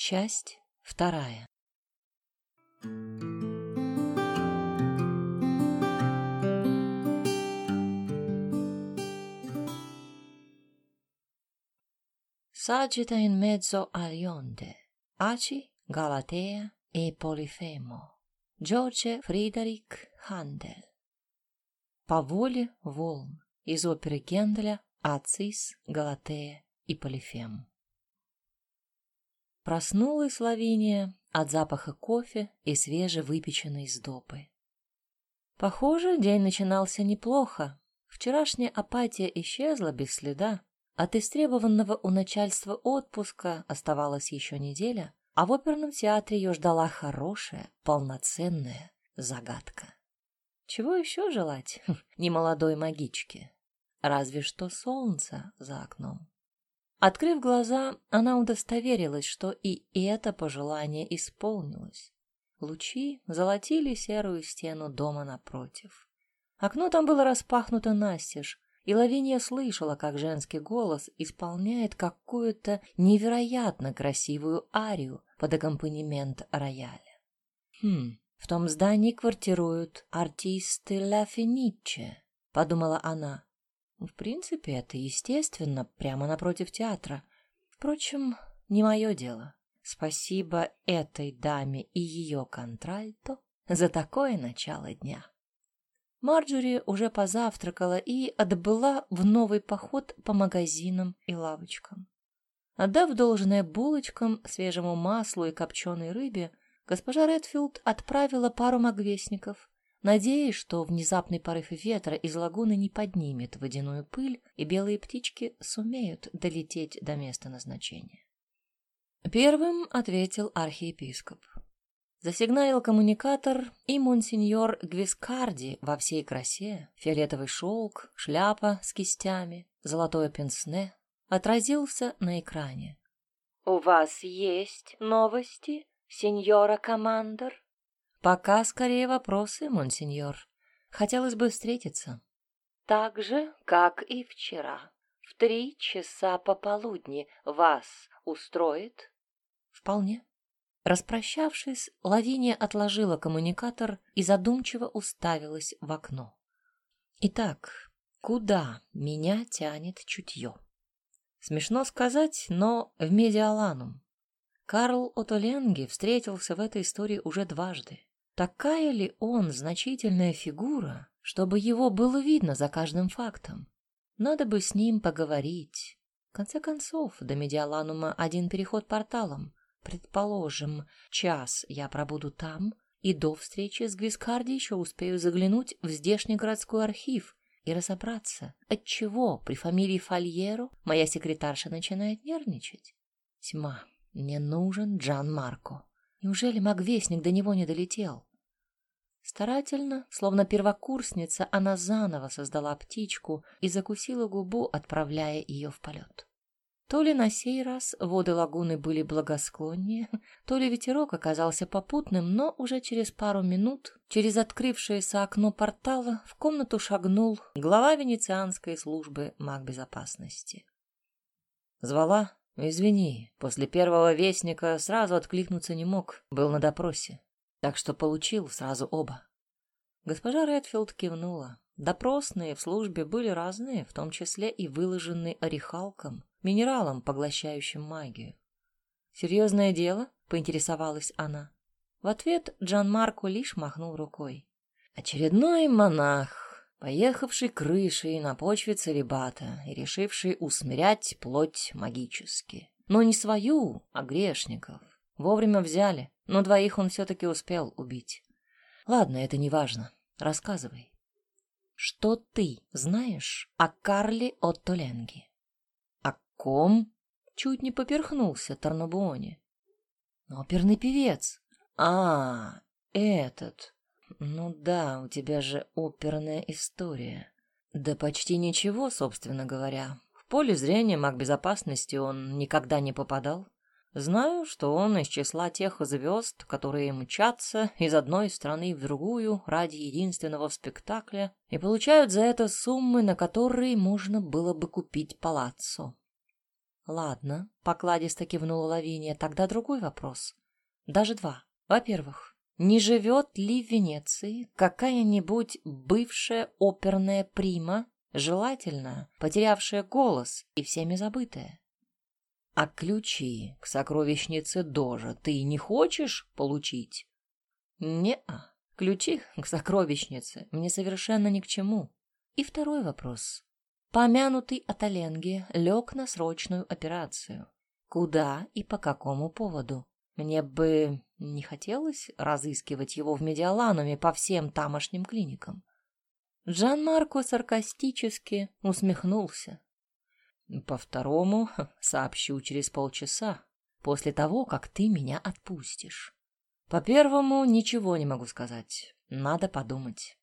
Часть вторая. Saggita in mezzo agli onde, Aci, Galatea e Полифемо. Джордже Фридерик Хандель. По воле волн из оперы Генделя «Ацис», «Галатея» и «Полифем». Проснулась Лавиния от запаха кофе и свежевыпеченной сдобы. Похоже, день начинался неплохо. Вчерашняя апатия исчезла без следа. От истребованного у начальства отпуска оставалась еще неделя, а в оперном театре ее ждала хорошая, полноценная загадка. Чего еще желать немолодой магичке? Разве что солнце за окном. Открыв глаза, она удостоверилась, что и это пожелание исполнилось. Лучи золотили серую стену дома напротив. Окно там было распахнуто настежь, и Лавиния слышала, как женский голос исполняет какую-то невероятно красивую арию под аккомпанемент рояля. «Хм, в том здании квартируют артисты Ла Финиче», — подумала она. В принципе, это естественно, прямо напротив театра. Впрочем, не мое дело. Спасибо этой даме и ее контральто за такое начало дня. Марджори уже позавтракала и отбыла в новый поход по магазинам и лавочкам. Отдав должное булочкам, свежему маслу и копченой рыбе, госпожа Редфилд отправила пару магвестников, надеясь, что внезапный порыв ветра из лагуны не поднимет водяную пыль, и белые птички сумеют долететь до места назначения. Первым ответил архиепископ. Засигналил коммуникатор, и монсеньор Гвискарди во всей красе, фиолетовый шелк, шляпа с кистями, золотое пенсне, отразился на экране. «У вас есть новости, сеньора командор?» Пока скорее вопросы, монсеньор. Хотелось бы встретиться. Так же, как и вчера. В три часа пополудни вас устроит? Вполне. Распрощавшись, Лавиния отложила коммуникатор и задумчиво уставилась в окно. Итак, куда меня тянет чутье? Смешно сказать, но в Медиаланум. Карл Отоленги встретился в этой истории уже дважды. Такая ли он значительная фигура, чтобы его было видно за каждым фактом? Надо бы с ним поговорить. В конце концов, до Медиаланума один переход порталом. Предположим, час я пробуду там, и до встречи с Гвискарди еще успею заглянуть в здешний городской архив и разобраться, отчего при фамилии Фольеро моя секретарша начинает нервничать. Тьма, мне нужен Джан Марко. Неужели магвестник до него не долетел? Старательно, словно первокурсница, она заново создала птичку и закусила губу, отправляя ее в полет. То ли на сей раз воды лагуны были благосклоннее, то ли ветерок оказался попутным, но уже через пару минут через открывшееся окно портала в комнату шагнул глава венецианской службы магбезопасности. Звала? Извини, после первого вестника сразу откликнуться не мог, был на допросе так что получил сразу оба. Госпожа Редфилд кивнула. Допросные в службе были разные, в том числе и выложенные орехалком, минералом, поглощающим магию. «Серьезное дело?» — поинтересовалась она. В ответ Джан Марко лишь махнул рукой. «Очередной монах, поехавший крышей на почве целебата и решивший усмирять плоть магически. Но не свою, а грешников. Вовремя взяли, но двоих он все-таки успел убить. Ладно, это не важно. Рассказывай. Что ты знаешь о Карле Оттоленге? О ком? Чуть не поперхнулся Тарнабуоне. Оперный певец. А, этот. Ну да, у тебя же оперная история. Да почти ничего, собственно говоря. В поле зрения маг безопасности он никогда не попадал. Знаю, что он из числа тех звезд, которые мчатся из одной страны в другую ради единственного спектакля и получают за это суммы, на которые можно было бы купить палаццо. Ладно, покладисто кивнула Лавиния. Тогда другой вопрос. Даже два. Во-первых, не живет ли в Венеции какая-нибудь бывшая оперная прима, желательно потерявшая голос и всеми забытая? А ключи к сокровищнице Дожа ты не хочешь получить? Не-а. Ключи к сокровищнице мне совершенно ни к чему. И второй вопрос. Помянутый Аталенги лег на срочную операцию. Куда и по какому поводу? Мне бы не хотелось разыскивать его в Медиалануме по всем тамошним клиникам. Джан-Марко саркастически усмехнулся. По второму сообщу через полчаса, после того, как ты меня отпустишь. По первому ничего не могу сказать. Надо подумать.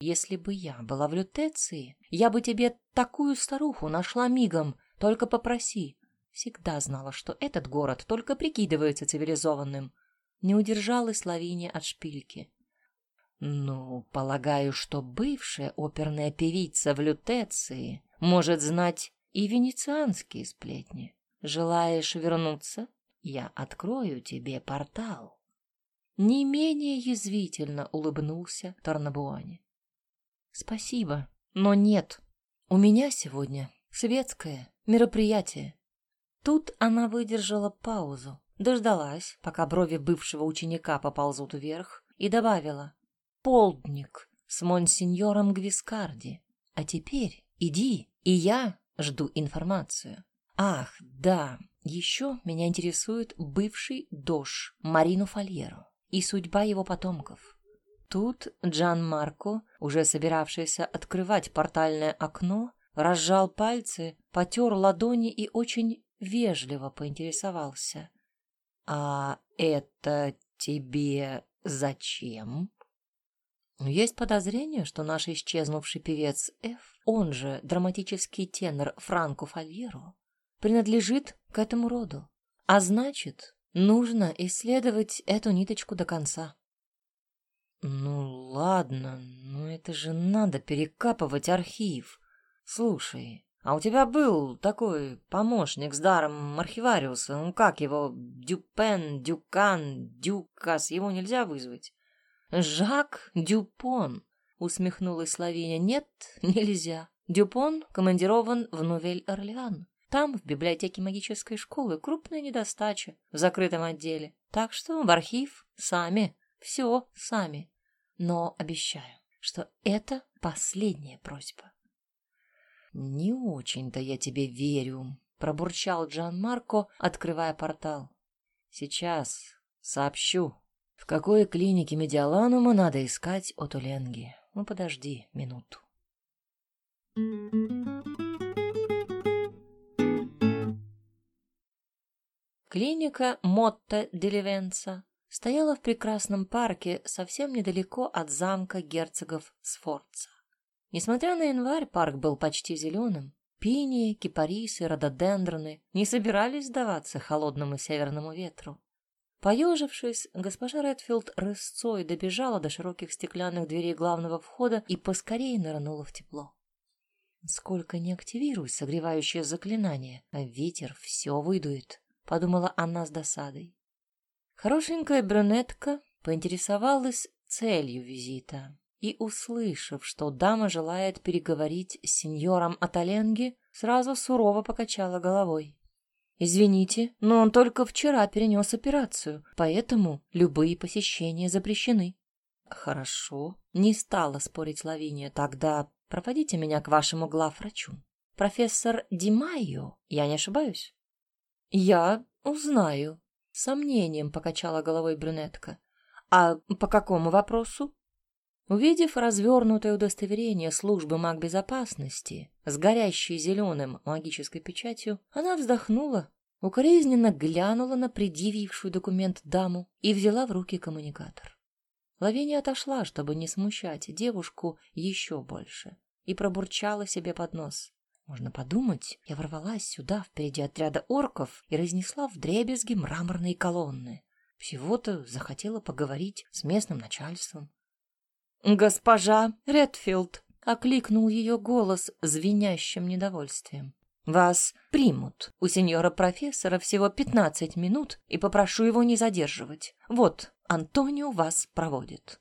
Если бы я была в лютеции, я бы тебе такую старуху нашла мигом, только попроси. Всегда знала, что этот город только прикидывается цивилизованным. Не удержалась Лавиния от шпильки. Ну, полагаю, что бывшая оперная певица в лютеции может знать и венецианские сплетни. Желаешь вернуться? Я открою тебе портал. Не менее язвительно улыбнулся Тарнабуани. Спасибо, но нет. У меня сегодня светское мероприятие. Тут она выдержала паузу, дождалась, пока брови бывшего ученика поползут вверх, и добавила «Полдник с монсеньором Гвискарди. А теперь иди, и я Жду информацию. Ах, да, еще меня интересует бывший дож Марину Фольеру и судьба его потомков. Тут Джан Марко, уже собиравшийся открывать портальное окно, разжал пальцы, потер ладони и очень вежливо поинтересовался. «А это тебе зачем?» Есть подозрение, что наш исчезнувший певец Ф, он же драматический тенор Франко Фальеро, принадлежит к этому роду. А значит, нужно исследовать эту ниточку до конца. Ну ладно, но это же надо перекапывать архив. Слушай, а у тебя был такой помощник с даром архивариуса, ну как его, Дюпен, Дюкан, Дюкас, его нельзя вызвать? «Жак Дюпон», — усмехнулась Лавиня. «Нет, нельзя. Дюпон командирован в Нувель-Орлеан. Там, в библиотеке магической школы, крупная недостача в закрытом отделе. Так что в архив сами, все сами. Но обещаю, что это последняя просьба». «Не очень-то я тебе верю», — пробурчал Джан Марко, открывая портал. «Сейчас сообщу в какой клинике Медиаланума надо искать Отуленги? Ну, подожди минуту. Клиника Мотта Деливенца стояла в прекрасном парке совсем недалеко от замка герцогов Сфорца. Несмотря на январь, парк был почти зеленым. Пинии, кипарисы, рододендроны не собирались сдаваться холодному северному ветру. Поежившись, госпожа Редфилд рысцой добежала до широких стеклянных дверей главного входа и поскорее нырнула в тепло. Сколько не активируй согревающее заклинание, а ветер все выдует, подумала она с досадой. Хорошенькая брюнетка поинтересовалась целью визита и, услышав, что дама желает переговорить с сеньором Аталенги, сразу сурово покачала головой. Извините, но он только вчера перенес операцию, поэтому любые посещения запрещены. Хорошо, не стала спорить Лавиния. Тогда проводите меня к вашему главврачу. Профессор Димайо, я не ошибаюсь? Я узнаю. Сомнением покачала головой брюнетка. А по какому вопросу? Увидев развернутое удостоверение службы магбезопасности с горящей зеленым магической печатью, она вздохнула, укоризненно глянула на предъявившую документ даму и взяла в руки коммуникатор. Лавиния отошла, чтобы не смущать девушку еще больше, и пробурчала себе под нос. Можно подумать, я ворвалась сюда впереди отряда орков и разнесла в дребезги мраморные колонны. Всего-то захотела поговорить с местным начальством. «Госпожа Редфилд!» — окликнул ее голос звенящим недовольствием. Вас примут. У сеньора-профессора всего пятнадцать минут, и попрошу его не задерживать. Вот, Антонио вас проводит».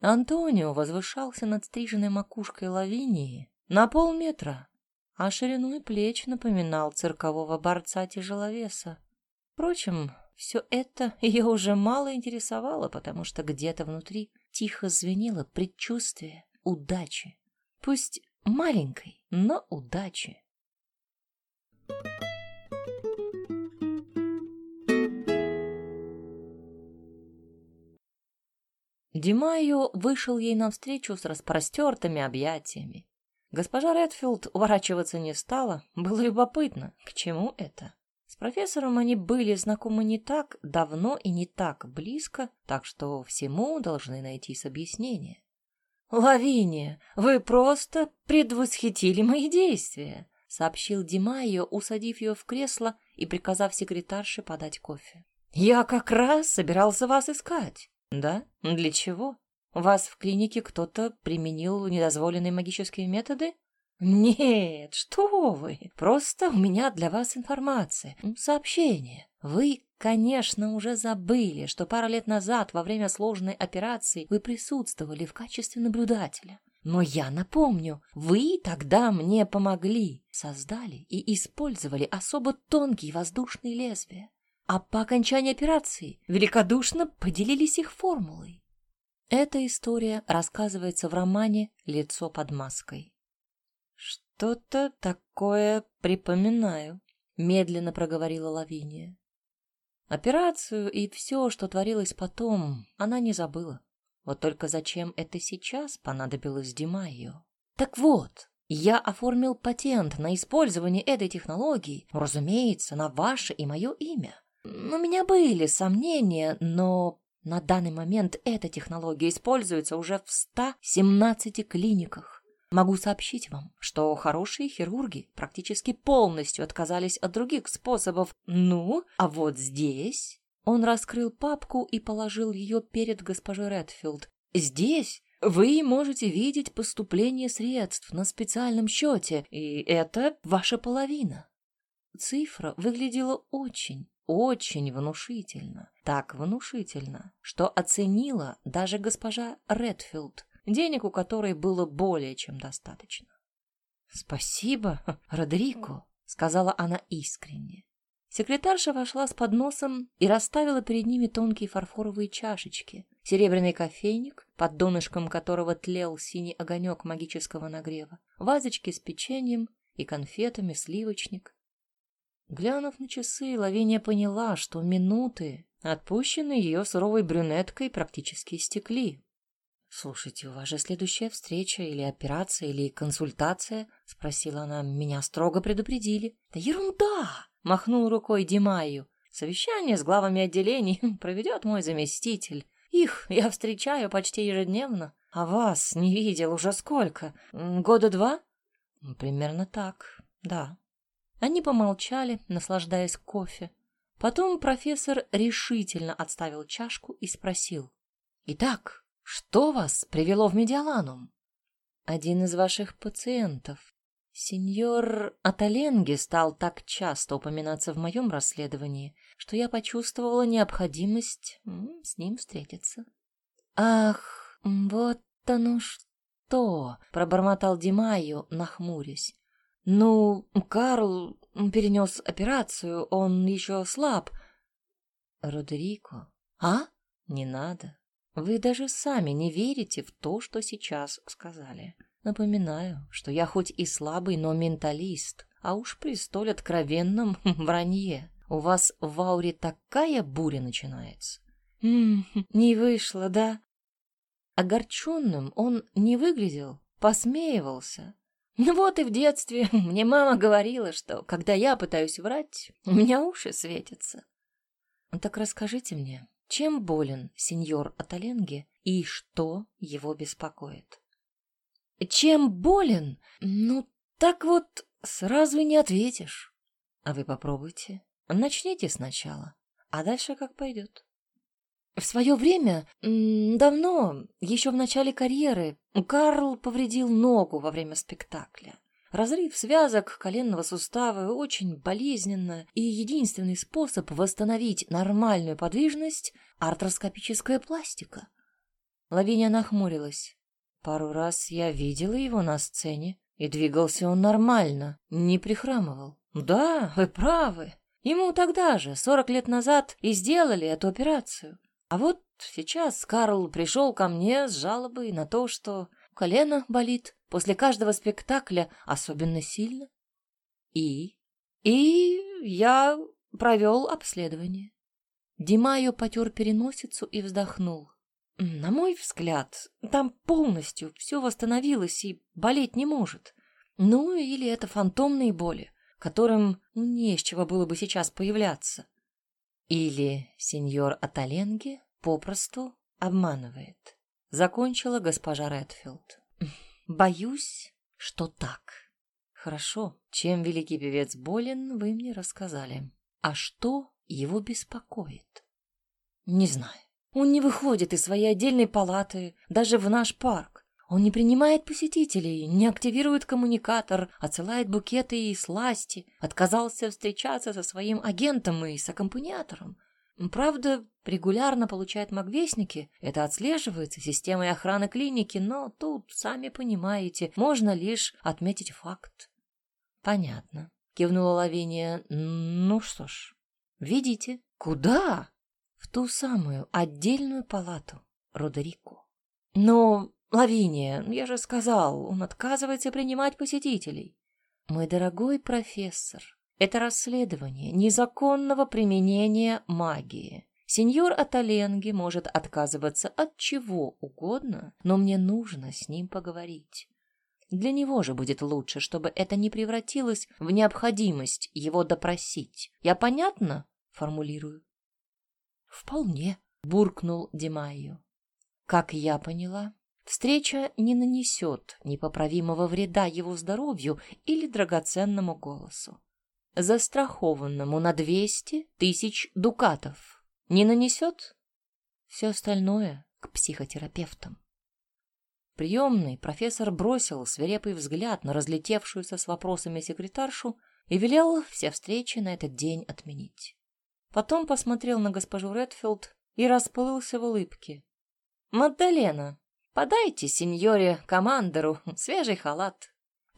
Антонио возвышался над стриженной макушкой Лавинии на полметра, а шириной плеч напоминал циркового борца-тяжеловеса. Впрочем, все это ее уже мало интересовало, потому что где-то внутри тихо звенело предчувствие удачи. Пусть маленькой, но удачи. Димайо вышел ей навстречу с распростертыми объятиями. Госпожа Редфилд уворачиваться не стала. Было любопытно, к чему это. Профессором они были знакомы не так давно и не так близко, так что всему должны найтись объяснение. «Лавиния, вы просто предвосхитили мои действия», — сообщил Димайо, усадив ее в кресло и приказав секретарше подать кофе. «Я как раз собирался вас искать». «Да? Для чего? Вас в клинике кто-то применил недозволенные магические методы?» «Нет, что вы! Просто у меня для вас информация, сообщение. Вы, конечно, уже забыли, что пару лет назад во время сложной операции вы присутствовали в качестве наблюдателя. Но я напомню, вы тогда мне помогли, создали и использовали особо тонкие воздушные лезвия. А по окончании операции великодушно поделились их формулой. Эта история рассказывается в романе «Лицо под маской». «Что-то такое припоминаю», — медленно проговорила Лавиния. Операцию и все, что творилось потом, она не забыла. Вот только зачем это сейчас понадобилось Димайо? Так вот, я оформил патент на использование этой технологии, разумеется, на ваше и мое имя. У меня были сомнения, но на данный момент эта технология используется уже в 117 клиниках. Могу сообщить вам, что хорошие хирурги практически полностью отказались от других способов. Ну, а вот здесь... Он раскрыл папку и положил ее перед госпожой Редфилд. Здесь вы можете видеть поступление средств на специальном счете, и это ваша половина. Цифра выглядела очень, очень внушительно. Так внушительно, что оценила даже госпожа Редфилд денег у которой было более чем достаточно. «Спасибо, Родрико», — сказала она искренне. Секретарша вошла с подносом и расставила перед ними тонкие фарфоровые чашечки, серебряный кофейник, под донышком которого тлел синий огонек магического нагрева, вазочки с печеньем и конфетами, сливочник. Глянув на часы, Лавиния поняла, что минуты, отпущенные ее суровой брюнеткой, практически истекли. «Слушайте, у вас же следующая встреча или операция, или консультация?» — спросила она. «Меня строго предупредили». «Да ерунда!» — махнул рукой Димаю. «Совещание с главами отделений проведет мой заместитель. Их я встречаю почти ежедневно. А вас не видел уже сколько? Года два?» «Примерно так, да». Они помолчали, наслаждаясь кофе. Потом профессор решительно отставил чашку и спросил. «Итак, что вас привело в Медиаланум? Один из ваших пациентов. Сеньор Аталенги стал так часто упоминаться в моем расследовании, что я почувствовала необходимость с ним встретиться. Ах, вот оно что, пробормотал Димаю, нахмурясь. Ну, Карл перенес операцию, он еще слаб. Родерико, а? Не надо. Вы даже сами не верите в то, что сейчас сказали. Напоминаю, что я хоть и слабый, но менталист, а уж при столь откровенном вранье. У вас в ауре такая буря начинается. М не вышло, да? Огорченным он не выглядел, посмеивался. Ну вот и в детстве мне мама говорила, что когда я пытаюсь врать, у меня уши светятся. Так расскажите мне, чем болен сеньор Аталенге и что его беспокоит? Чем болен? Ну, так вот сразу не ответишь. А вы попробуйте. Начните сначала, а дальше как пойдет. В свое время, давно, еще в начале карьеры, Карл повредил ногу во время спектакля. Разрыв связок коленного сустава очень болезненно, и единственный способ восстановить нормальную подвижность — артроскопическая пластика. Лавиния нахмурилась. Пару раз я видела его на сцене, и двигался он нормально, не прихрамывал. Да, вы правы. Ему тогда же, сорок лет назад, и сделали эту операцию. А вот сейчас Карл пришел ко мне с жалобой на то, что колено болит после каждого спектакля особенно сильно. И? И я провел обследование. Димайо потер переносицу и вздохнул. На мой взгляд, там полностью все восстановилось и болеть не может. Ну, или это фантомные боли, которым ну, не с чего было бы сейчас появляться. Или сеньор Аталенги попросту обманывает. Закончила госпожа Редфилд. Боюсь, что так. Хорошо, чем великий певец болен, вы мне рассказали. А что его беспокоит? Не знаю. Он не выходит из своей отдельной палаты, даже в наш парк. Он не принимает посетителей, не активирует коммуникатор, отсылает букеты и сласти, отказался встречаться со своим агентом и с аккомпаниатором. Правда, регулярно получает магвестники, это отслеживается системой охраны клиники, но тут, сами понимаете, можно лишь отметить факт. Понятно, кивнула Лавиния. Ну что ж, видите, куда? В ту самую отдельную палату Родерико. Но, Лавиния, я же сказал, он отказывается принимать посетителей. Мой дорогой профессор, это расследование незаконного применения магии. Сеньор Аталенги может отказываться от чего угодно, но мне нужно с ним поговорить. Для него же будет лучше, чтобы это не превратилось в необходимость его допросить. Я понятно формулирую? Вполне, буркнул Димайо. Как я поняла, встреча не нанесет непоправимого вреда его здоровью или драгоценному голосу застрахованному на двести тысяч дукатов. Не нанесет? Все остальное к психотерапевтам. Приемный профессор бросил свирепый взгляд на разлетевшуюся с вопросами секретаршу и велел все встречи на этот день отменить. Потом посмотрел на госпожу Редфилд и расплылся в улыбке. «Мадалена, подайте сеньоре командору свежий халат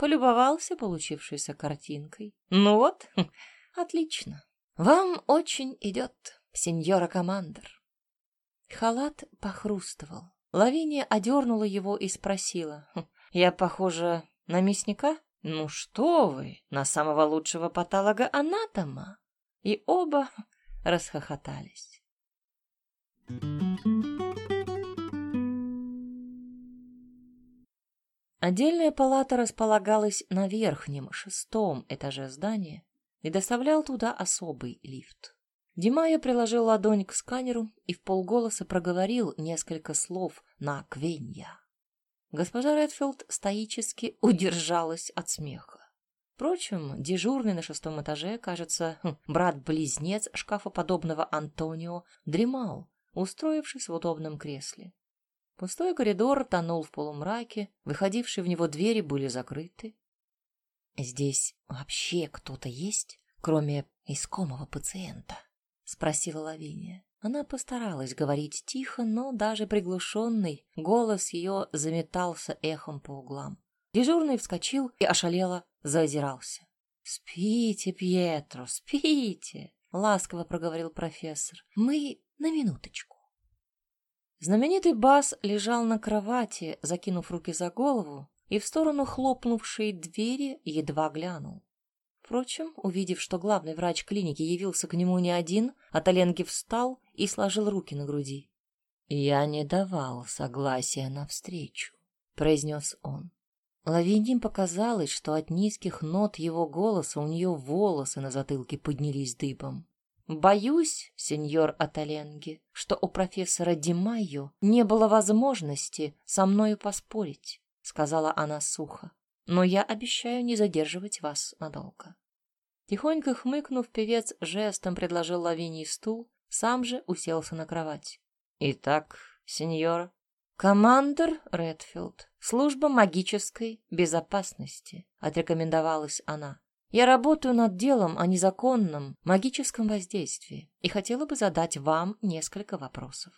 полюбовался получившейся картинкой. Ну вот, отлично. Вам очень идет, сеньора командор. Халат похрустывал. Лавиния одернула его и спросила. «Хм, я похожа на мясника? Ну что вы, на самого лучшего патолога-анатома. И оба расхохотались. Отдельная палата располагалась на верхнем, шестом этаже здания и доставлял туда особый лифт. Димая приложил ладонь к сканеру и в полголоса проговорил несколько слов на квенья. Госпожа Редфилд стоически удержалась от смеха. Впрочем, дежурный на шестом этаже, кажется, хм, брат-близнец шкафоподобного Антонио, дремал, устроившись в удобном кресле. Пустой коридор тонул в полумраке, выходившие в него двери были закрыты. «Здесь вообще кто-то есть, кроме искомого пациента?» — спросила Лавиния. Она постаралась говорить тихо, но даже приглушенный голос ее заметался эхом по углам. Дежурный вскочил и ошалело заозирался. «Спите, Пьетро, спите!» — ласково проговорил профессор. «Мы на минуточку». Знаменитый бас лежал на кровати, закинув руки за голову, и в сторону хлопнувшей двери едва глянул. Впрочем, увидев, что главный врач клиники явился к нему не один, Аталенки встал и сложил руки на груди. «Я не давал согласия на встречу», — произнес он. Лавиньям показалось, что от низких нот его голоса у нее волосы на затылке поднялись дыбом. Боюсь, сеньор Аталенги, что у профессора Димайо не было возможности со мною поспорить, сказала она сухо. Но я обещаю не задерживать вас надолго. Тихонько хмыкнув, певец жестом предложил Лавинии стул, сам же уселся на кровать. Итак, сеньор, «Командор Редфилд, служба магической безопасности», — отрекомендовалась она. «Я работаю над делом о незаконном магическом воздействии и хотела бы задать вам несколько вопросов».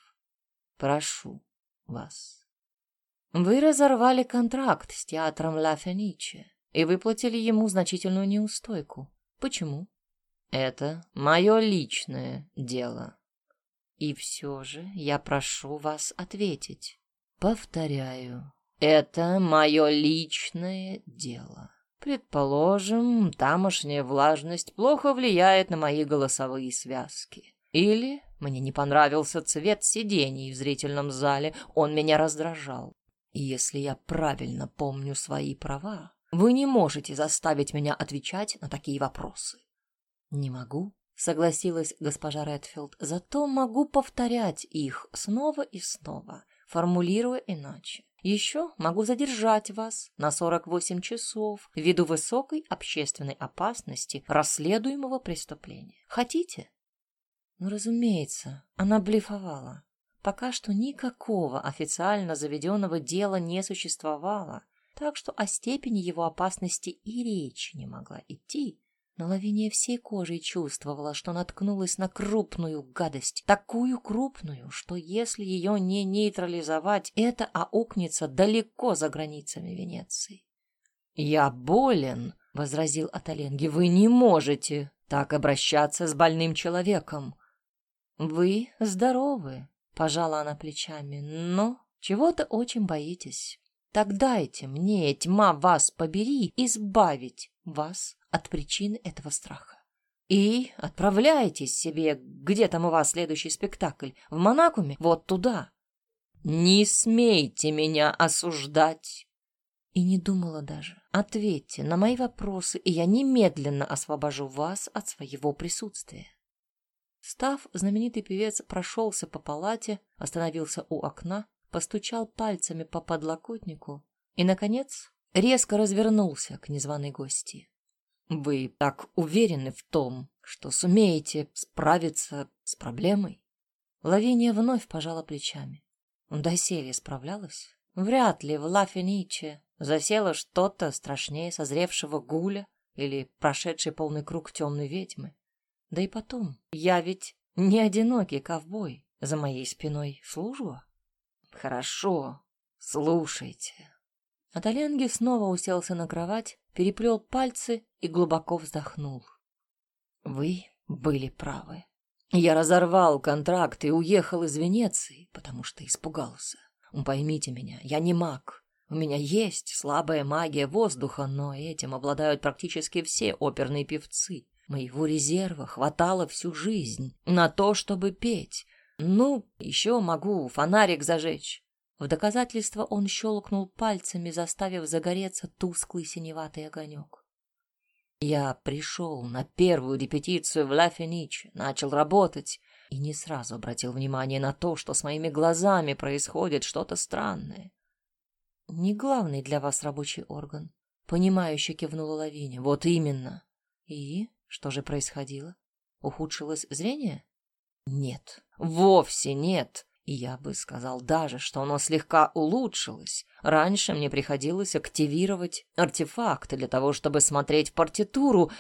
«Прошу вас». «Вы разорвали контракт с театром Ла Фениче и выплатили ему значительную неустойку. Почему?» «Это мое личное дело», и все же я прошу вас ответить. Повторяю, это мое личное дело. Предположим, тамошняя влажность плохо влияет на мои голосовые связки. Или мне не понравился цвет сидений в зрительном зале, он меня раздражал. И если я правильно помню свои права, вы не можете заставить меня отвечать на такие вопросы. Не могу, согласилась госпожа Редфилд, зато могу повторять их снова и снова, формулируя иначе. Еще могу задержать вас на 48 часов ввиду высокой общественной опасности расследуемого преступления. Хотите? Ну, разумеется, она блефовала. Пока что никакого официально заведенного дела не существовало, так что о степени его опасности и речи не могла идти, но Лавиния всей кожей чувствовала, что наткнулась на крупную гадость, такую крупную, что если ее не нейтрализовать, это аукнется далеко за границами Венеции. «Я болен», — возразил Аталенги, — «вы не можете так обращаться с больным человеком». «Вы здоровы», — пожала она плечами, — «но чего-то очень боитесь. Так дайте мне, тьма вас побери, избавить вас от причины этого страха. И отправляйтесь себе, где там у вас следующий спектакль, в Монакуме, вот туда. Не смейте меня осуждать. И не думала даже. Ответьте на мои вопросы, и я немедленно освобожу вас от своего присутствия. Став, знаменитый певец прошелся по палате, остановился у окна, постучал пальцами по подлокотнику и, наконец, резко развернулся к незваной гости. Вы так уверены в том, что сумеете справиться с проблемой? Лавиния вновь пожала плечами. Доселе справлялась? Вряд ли в Лафениче засело что-то страшнее созревшего гуля или прошедший полный круг темной ведьмы. Да и потом, я ведь не одинокий ковбой, за моей спиной служба. Хорошо, слушайте. Аталенги снова уселся на кровать, переплел пальцы и глубоко вздохнул. Вы были правы. Я разорвал контракт и уехал из Венеции, потому что испугался. Поймите меня, я не маг. У меня есть слабая магия воздуха, но этим обладают практически все оперные певцы. Моего резерва хватало всю жизнь на то, чтобы петь. Ну, еще могу фонарик зажечь. В доказательство он щелкнул пальцами, заставив загореться тусклый синеватый огонек. Я пришел на первую репетицию в Ла начал работать и не сразу обратил внимание на то, что с моими глазами происходит что-то странное. Не главный для вас рабочий орган, понимающе кивнула Лавиня. Вот именно. И что же происходило? Ухудшилось зрение? Нет, вовсе нет. И я бы сказал даже, что оно слегка улучшилось. Раньше мне приходилось активировать артефакты для того, чтобы смотреть партитуру.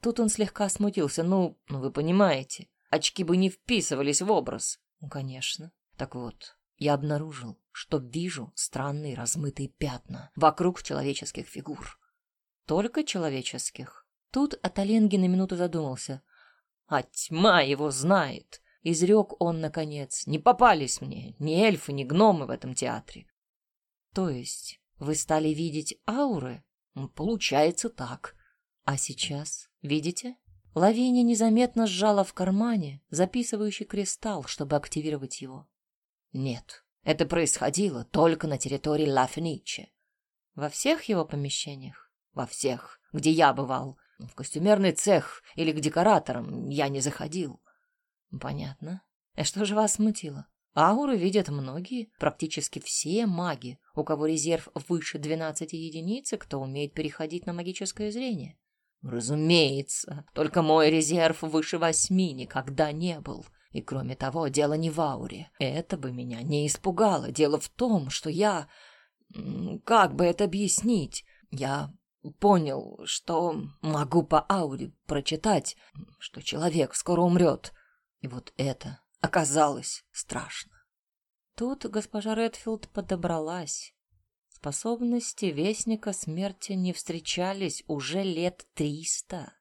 Тут он слегка смутился. Ну, ну вы понимаете, очки бы не вписывались в образ. Ну, конечно. Так вот, я обнаружил, что вижу странные размытые пятна вокруг человеческих фигур. Только человеческих. Тут Аталенги на минуту задумался. А тьма его знает. Изрек он, наконец. Не попались мне ни эльфы, ни гномы в этом театре. То есть вы стали видеть ауры? Получается так. А сейчас, видите? Лавиния незаметно сжала в кармане записывающий кристалл, чтобы активировать его. Нет, это происходило только на территории Лафниче. Во всех его помещениях? Во всех, где я бывал. В костюмерный цех или к декораторам я не заходил. Понятно. А что же вас смутило? Ауры видят многие, практически все маги, у кого резерв выше 12 единиц, кто умеет переходить на магическое зрение. Разумеется, только мой резерв выше восьми никогда не был. И кроме того, дело не в ауре. Это бы меня не испугало. Дело в том, что я... Как бы это объяснить? Я понял, что могу по ауре прочитать, что человек скоро умрет. И вот это оказалось страшно. Тут госпожа Редфилд подобралась. Способности Вестника Смерти не встречались уже лет триста.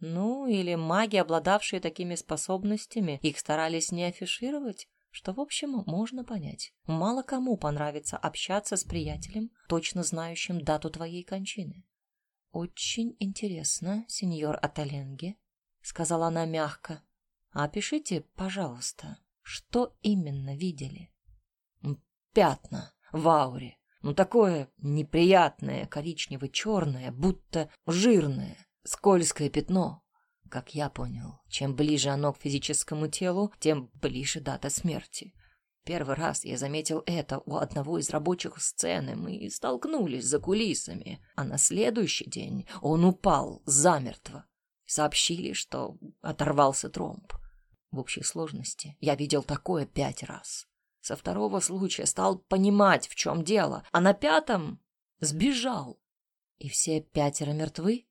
Ну, или маги, обладавшие такими способностями, их старались не афишировать, что, в общем, можно понять. Мало кому понравится общаться с приятелем, точно знающим дату твоей кончины. «Очень интересно, сеньор Аталенге», — сказала она мягко. «Опишите, пожалуйста, что именно видели?» «Пятна в ауре. Ну, такое неприятное, коричнево-черное, будто жирное, скользкое пятно. Как я понял, чем ближе оно к физическому телу, тем ближе дата смерти. Первый раз я заметил это у одного из рабочих сцены. Мы столкнулись за кулисами, а на следующий день он упал замертво. Сообщили, что оторвался тромб. В общей сложности я видел такое пять раз. Со второго случая стал понимать, в чем дело, а на пятом сбежал. И все пятеро мертвы?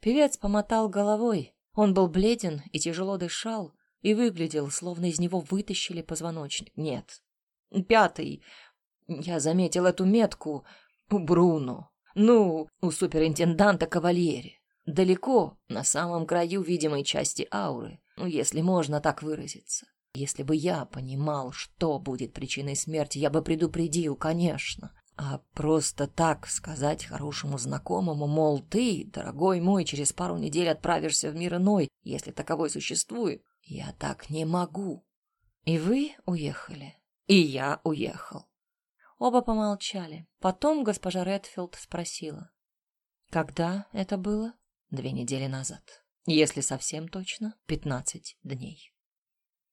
Певец помотал головой. Он был бледен и тяжело дышал, и выглядел, словно из него вытащили позвоночник. Нет. Пятый. Я заметил эту метку у Бруно. Ну, у суперинтенданта Кавальери. Далеко, на самом краю видимой части ауры, ну, если можно так выразиться. Если бы я понимал, что будет причиной смерти, я бы предупредил, конечно. А просто так сказать хорошему знакомому, мол, ты, дорогой мой, через пару недель отправишься в мир иной, если таковой существует, я так не могу. И вы уехали, и я уехал. Оба помолчали. Потом госпожа Редфилд спросила. Когда это было? Две недели назад. Если совсем точно, пятнадцать дней.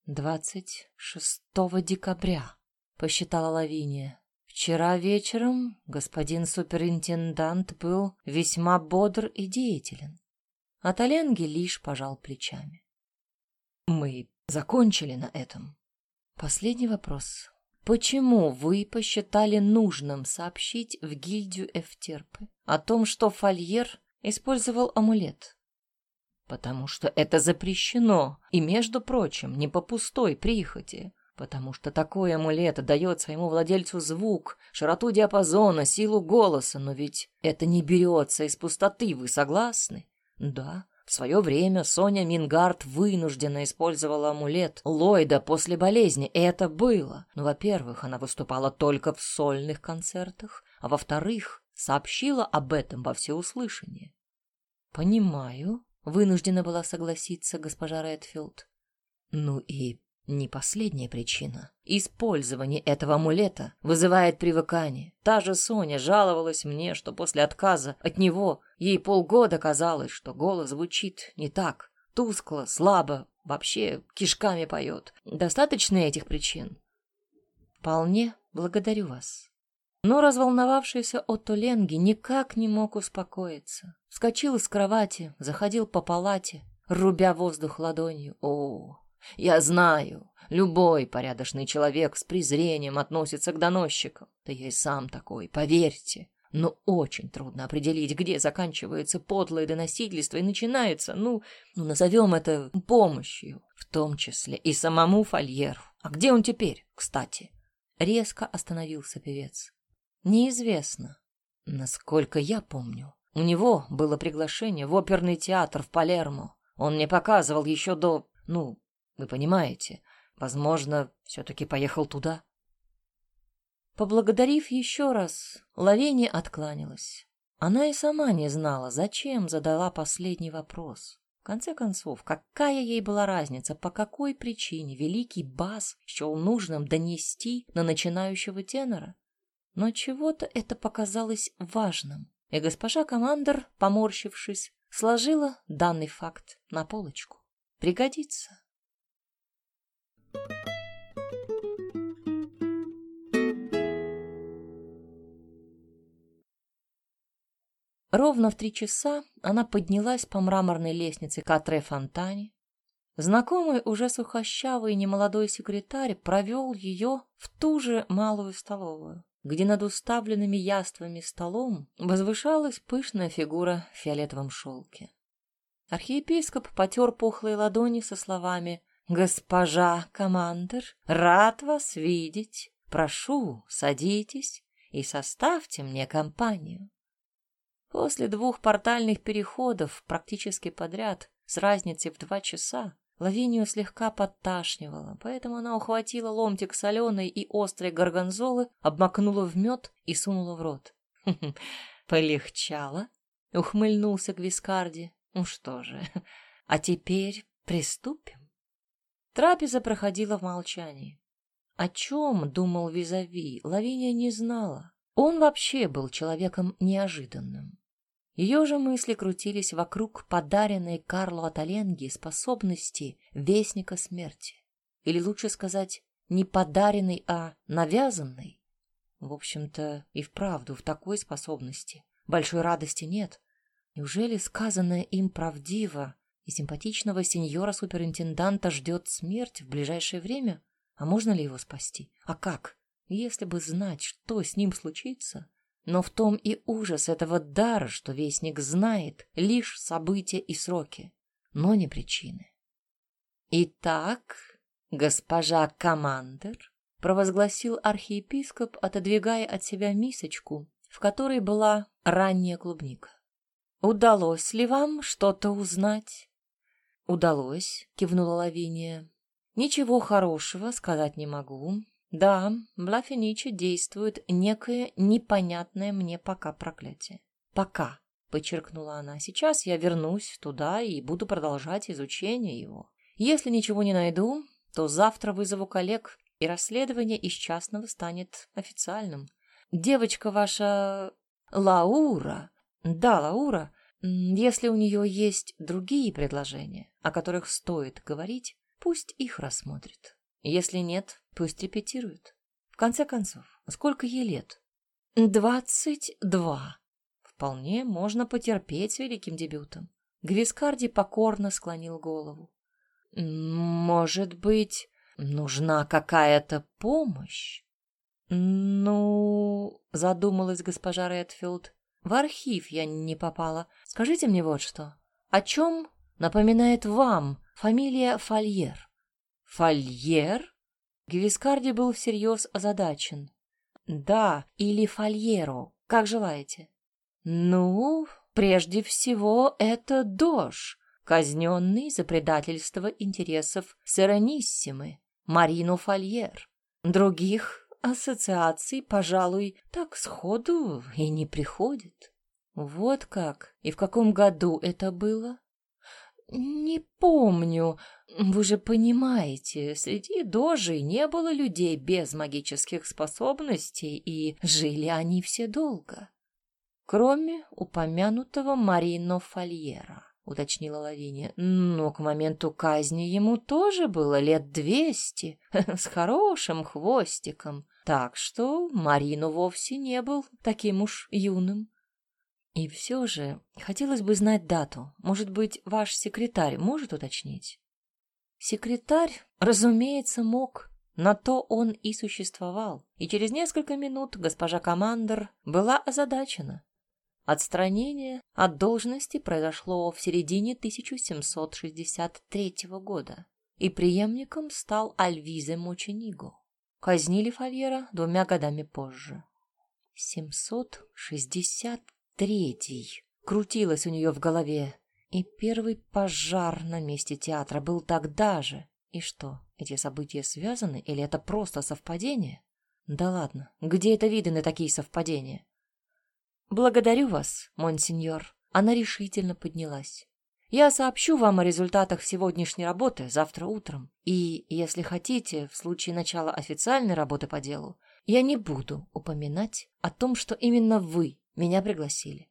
«Двадцать шестого декабря», — посчитала Лавиния. «Вчера вечером господин суперинтендант был весьма бодр и деятелен». А Таленги лишь пожал плечами. «Мы закончили на этом». Последний вопрос. Почему вы посчитали нужным сообщить в гильдию Эфтерпы о том, что Фольер использовал амулет? Потому что это запрещено, и, между прочим, не по пустой прихоти, потому что такой амулет дает своему владельцу звук, широту диапазона, силу голоса, но ведь это не берется из пустоты, вы согласны? Да, в свое время Соня Мингард вынужденно использовала амулет Ллойда после болезни, и это было. Но, во-первых, она выступала только в сольных концертах, а во-вторых, сообщила об этом во всеуслышание. «Понимаю», Вынуждена была согласиться госпожа Редфилд. Ну и не последняя причина. Использование этого амулета вызывает привыкание. Та же Соня жаловалась мне, что после отказа от него ей полгода казалось, что голос звучит не так. Тускло, слабо, вообще кишками поет. Достаточно этих причин? Вполне благодарю вас. Но разволновавшийся Отто Ленги никак не мог успокоиться. Вскочил из кровати, заходил по палате, рубя воздух ладонью. О, я знаю, любой порядочный человек с презрением относится к доносчикам. Да я и сам такой, поверьте. Но очень трудно определить, где заканчивается подлое доносительство и начинается, ну, ну, назовем это помощью, в том числе и самому Фольеру. А где он теперь, кстати? Резко остановился певец. Неизвестно. Насколько я помню, у него было приглашение в оперный театр в Палермо. Он мне показывал еще до... Ну, вы понимаете, возможно, все-таки поехал туда. Поблагодарив еще раз, Лавения откланялась. Она и сама не знала, зачем задала последний вопрос. В конце концов, какая ей была разница, по какой причине великий бас счел нужным донести на начинающего тенора? Но чего-то это показалось важным, и госпожа командор, поморщившись, сложила данный факт на полочку. Пригодится. Ровно в три часа она поднялась по мраморной лестнице к Атре Фонтане. Знакомый уже сухощавый немолодой секретарь провел ее в ту же малую столовую, где над уставленными яствами столом возвышалась пышная фигура в фиолетовом шелке. Архиепископ потер пухлые ладони со словами «Госпожа командир, рад вас видеть. Прошу, садитесь и составьте мне компанию». После двух портальных переходов практически подряд, с разницей в два часа, Лавинию слегка подташнивала, поэтому она ухватила ломтик соленой и острой горгонзолы, обмакнула в мед и сунула в рот. «Полегчало?» — ухмыльнулся Гвискарди. «Ну что же, а теперь приступим?» Трапеза проходила в молчании. О чем думал Визави, Лавиния не знала. Он вообще был человеком неожиданным. Ее же мысли крутились вокруг подаренной Карлу Аталенги способности Вестника Смерти. Или лучше сказать, не подаренной, а навязанной. В общем-то, и вправду в такой способности большой радости нет. Неужели сказанное им правдиво, и симпатичного сеньора-суперинтенданта ждет смерть в ближайшее время? А можно ли его спасти? А как? Если бы знать, что с ним случится, но в том и ужас этого дара, что вестник знает лишь события и сроки, но не причины. «Итак, госпожа командир», — провозгласил архиепископ, отодвигая от себя мисочку, в которой была ранняя клубника. «Удалось ли вам что-то узнать?» «Удалось», — кивнула Лавиния. «Ничего хорошего сказать не могу, да, в Лафиниче действует некое непонятное мне пока проклятие. Пока, подчеркнула она. Сейчас я вернусь туда и буду продолжать изучение его. Если ничего не найду, то завтра вызову коллег, и расследование из частного станет официальным. Девочка ваша Лаура. Да, Лаура. Если у нее есть другие предложения, о которых стоит говорить, пусть их рассмотрит. Если нет, пусть репетирует. В конце концов, сколько ей лет? Двадцать два. Вполне можно потерпеть великим дебютом. Гвискарди покорно склонил голову. Может быть, нужна какая-то помощь? Ну, задумалась госпожа Редфилд. В архив я не попала. Скажите мне вот что. О чем напоминает вам фамилия Фольер? «Фольер?» Гвискарди был всерьез озадачен. «Да, или Фольеро, как желаете». «Ну, прежде всего, это Дож, казненный за предательство интересов Серениссимы, Марину Фольер. Других ассоциаций, пожалуй, так сходу и не приходит». «Вот как? И в каком году это было?» «Не помню. Вы же понимаете, среди дожей не было людей без магических способностей, и жили они все долго. Кроме упомянутого Марино Фольера», — уточнила Лавиния. «Но к моменту казни ему тоже было лет двести, с хорошим хвостиком, так что Марину вовсе не был таким уж юным». И все же хотелось бы знать дату. Может быть, ваш секретарь может уточнить? Секретарь, разумеется, мог. На то он и существовал. И через несколько минут госпожа командор была озадачена. Отстранение от должности произошло в середине 1763 года, и преемником стал Альвизе Мочениго. Казнили Фольера двумя годами позже. 760 Третий. Крутилось у нее в голове. И первый пожар на месте театра был тогда же. И что, эти события связаны или это просто совпадение? Да ладно, где это виданы такие совпадения? Благодарю вас, монсеньор. Она решительно поднялась. Я сообщу вам о результатах сегодняшней работы завтра утром. И, если хотите, в случае начала официальной работы по делу, я не буду упоминать о том, что именно вы меня пригласили.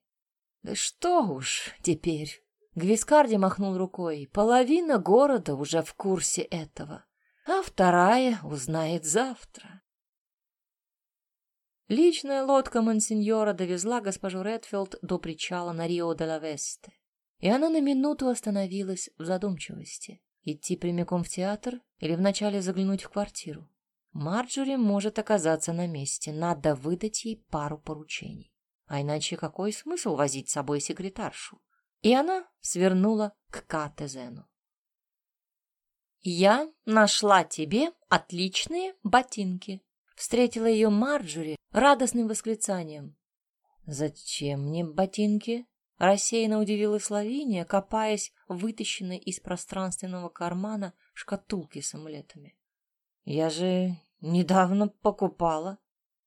Да что уж теперь. Гвискарди махнул рукой. Половина города уже в курсе этого, а вторая узнает завтра. Личная лодка Монсеньора довезла госпожу Редфилд до причала на Рио-де-ла-Весте, и она на минуту остановилась в задумчивости. Идти прямиком в театр или вначале заглянуть в квартиру? Марджори может оказаться на месте, надо выдать ей пару поручений. А иначе какой смысл возить с собой секретаршу? И она свернула к Катезену. «Я нашла тебе отличные ботинки», — встретила ее Марджори радостным восклицанием. «Зачем мне ботинки?» — рассеянно удивилась Лавиния, копаясь в вытащенной из пространственного кармана шкатулки с амулетами. «Я же недавно покупала».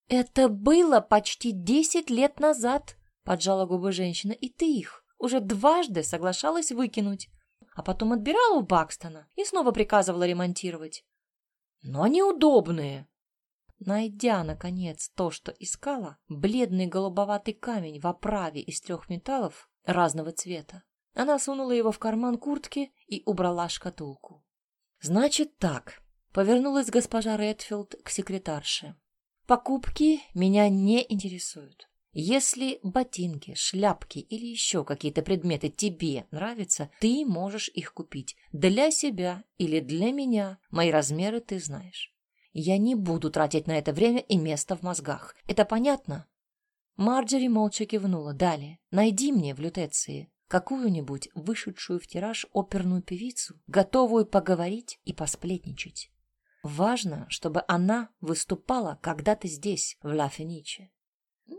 «Это было почти десять лет назад», — поджала губы женщина, — «и ты их уже дважды соглашалась выкинуть, а потом отбирала у Бакстона и снова приказывала ремонтировать. Но они удобные. Найдя, наконец, то, что искала, бледный голубоватый камень в оправе из трех металлов разного цвета, она сунула его в карман куртки и убрала шкатулку. «Значит так», — повернулась госпожа Редфилд к секретарше. «Покупки меня не интересуют. Если ботинки, шляпки или еще какие-то предметы тебе нравятся, ты можешь их купить для себя или для меня. Мои размеры ты знаешь. Я не буду тратить на это время и место в мозгах. Это понятно? Марджери молча кивнула. Далее. Найди мне в лютеции какую-нибудь вышедшую в тираж оперную певицу, готовую поговорить и посплетничать. Важно, чтобы она выступала когда-то здесь, в Ла Фениче.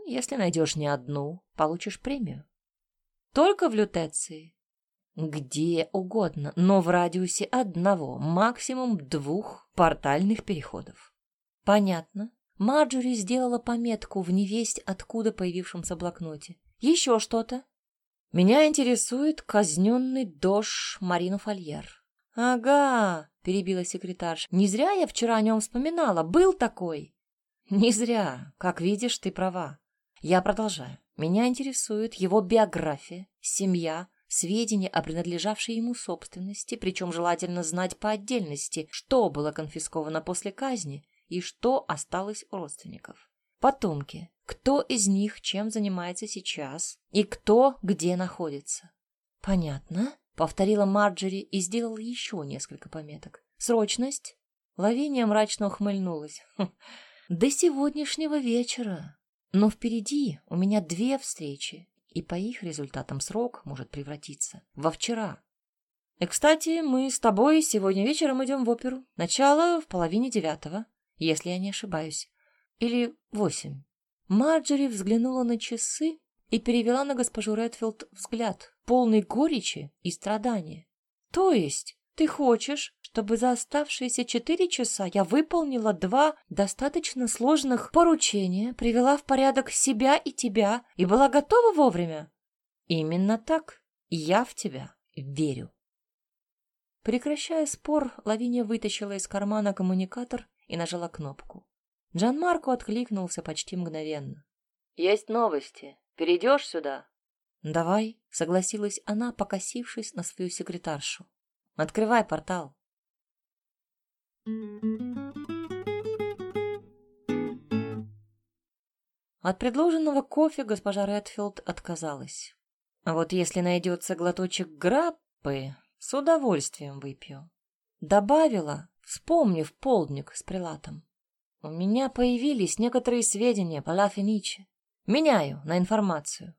Если найдешь не одну, получишь премию. Только в лютеции. Где угодно, но в радиусе одного, максимум двух портальных переходов. Понятно. Марджори сделала пометку в невесть, откуда появившемся блокноте. Еще что-то? Меня интересует казненный дож Марину Фольер. Ага, перебила секретарша. Не зря я вчера о нем вспоминала. Был такой. Не зря. Как видишь, ты права. Я продолжаю. Меня интересует его биография, семья, сведения о принадлежавшей ему собственности, причем желательно знать по отдельности, что было конфисковано после казни и что осталось у родственников. Потомки. Кто из них чем занимается сейчас и кто где находится. Понятно, повторила Марджери и сделала еще несколько пометок. Срочность? Лавиния мрачно ухмыльнулась. Хм, до сегодняшнего вечера. Но впереди у меня две встречи, и по их результатам срок может превратиться во вчера. И, кстати, мы с тобой сегодня вечером идем в оперу. Начало в половине девятого, если я не ошибаюсь. Или восемь. Марджери взглянула на часы и перевела на госпожу Редфилд взгляд, полный горечи и страдания. То есть ты хочешь, чтобы за оставшиеся четыре часа я выполнила два достаточно сложных поручения, привела в порядок себя и тебя и была готова вовремя? Именно так. Я в тебя верю. Прекращая спор, Лавиния вытащила из кармана коммуникатор и нажала кнопку. Джан Марко откликнулся почти мгновенно. «Есть новости. Перейдешь сюда?» «Давай», — согласилась она, покосившись на свою секретаршу. Открывай портал. От предложенного кофе госпожа Редфилд отказалась. А вот если найдется глоточек граппы, с удовольствием выпью. Добавила, вспомнив полдник с прилатом. У меня появились некоторые сведения по Ла Фениче. Меняю на информацию.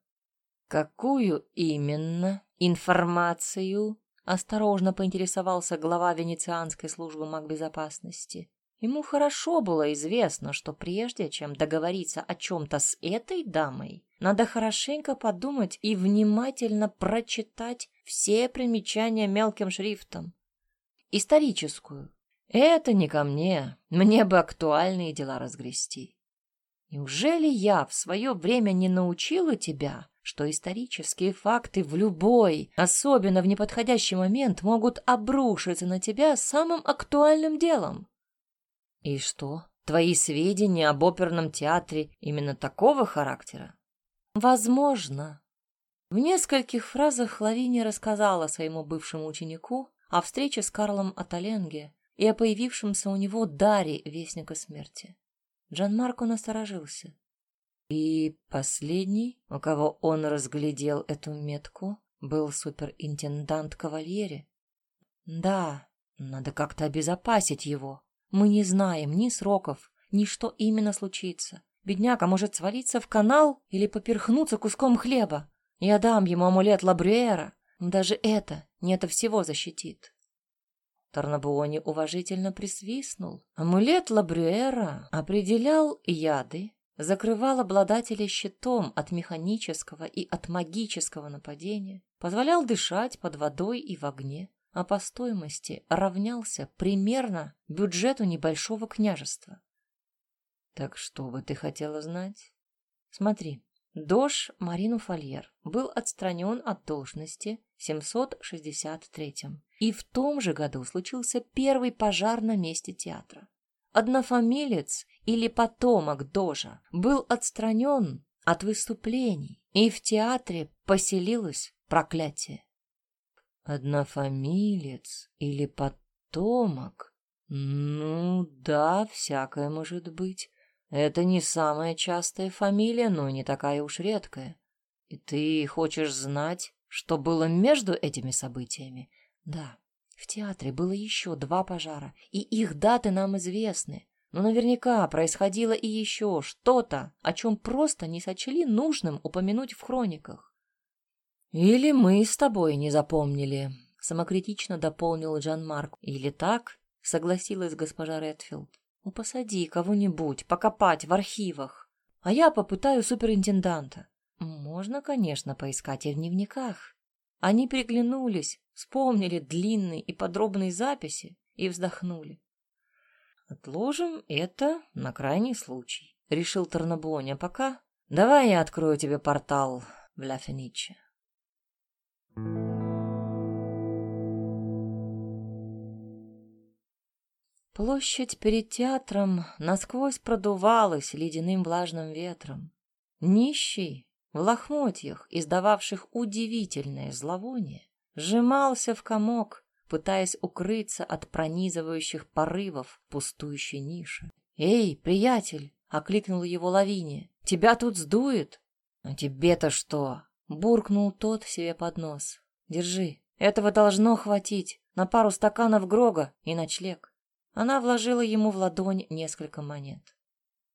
Какую именно информацию? Осторожно поинтересовался глава Венецианской службы магбезопасности. Ему хорошо было известно, что прежде чем договориться о чем-то с этой дамой, надо хорошенько подумать и внимательно прочитать все примечания мелким шрифтом. Историческую. Это не ко мне, мне бы актуальные дела разгрести. Неужели я в свое время не научила тебя что исторические факты в любой, особенно в неподходящий момент, могут обрушиться на тебя самым актуальным делом. И что, твои сведения об оперном театре именно такого характера? Возможно. В нескольких фразах Лавиния рассказала своему бывшему ученику о встрече с Карлом Аталенге и о появившемся у него даре Вестника Смерти. Джан Марко насторожился. И последний, у кого он разглядел эту метку, был суперинтендант Кавальери. Да, Надо как-то обезопасить его. Мы не знаем ни сроков, ни что именно случится. Бедняка может свалиться в канал или поперхнуться куском хлеба. Я дам ему амулет Лабрюэра. Даже это не это всего защитит. Торнабуони уважительно присвистнул. Амулет Лабрюэра определял яды, закрывал обладателя щитом от механического и от магического нападения, позволял дышать под водой и в огне, а по стоимости равнялся примерно бюджету небольшого княжества. Так что бы ты хотела знать? Смотри, Дож Марину Фольер был отстранен от должности в 763-м, и в том же году случился первый пожар на месте театра. Однофамилец или потомок Дожа был отстранен от выступлений, и в театре поселилось проклятие. Однофамилец или потомок? Ну да, всякое может быть. Это не самая частая фамилия, но не такая уж редкая. И ты хочешь знать, что было между этими событиями? Да, в театре было еще два пожара, и их даты нам известны. Но наверняка происходило и еще что-то, о чем просто не сочли нужным упомянуть в хрониках. «Или мы с тобой не запомнили», — самокритично дополнил Джан Марк. «Или так?» — согласилась госпожа Редфилд. Ну, посади кого-нибудь покопать в архивах, а я попытаю суперинтенданта. Можно, конечно, поискать и в дневниках. Они приглянулись, вспомнили длинные и подробные записи и вздохнули. Отложим это на крайний случай, решил Тарнабоня. Пока давай я открою тебе портал в Ля Фениче. Площадь перед театром насквозь продувалась ледяным влажным ветром. Нищий, в лохмотьях, издававших удивительное зловоние, сжимался в комок, пытаясь укрыться от пронизывающих порывов пустующей ниши. «Эй, приятель!» — окликнул его Лавиния. «Тебя тут сдует?» «А тебе-то что?» — буркнул тот себе под нос. «Держи, этого должно хватить на пару стаканов Грога и ночлег». Она вложила ему в ладонь несколько монет.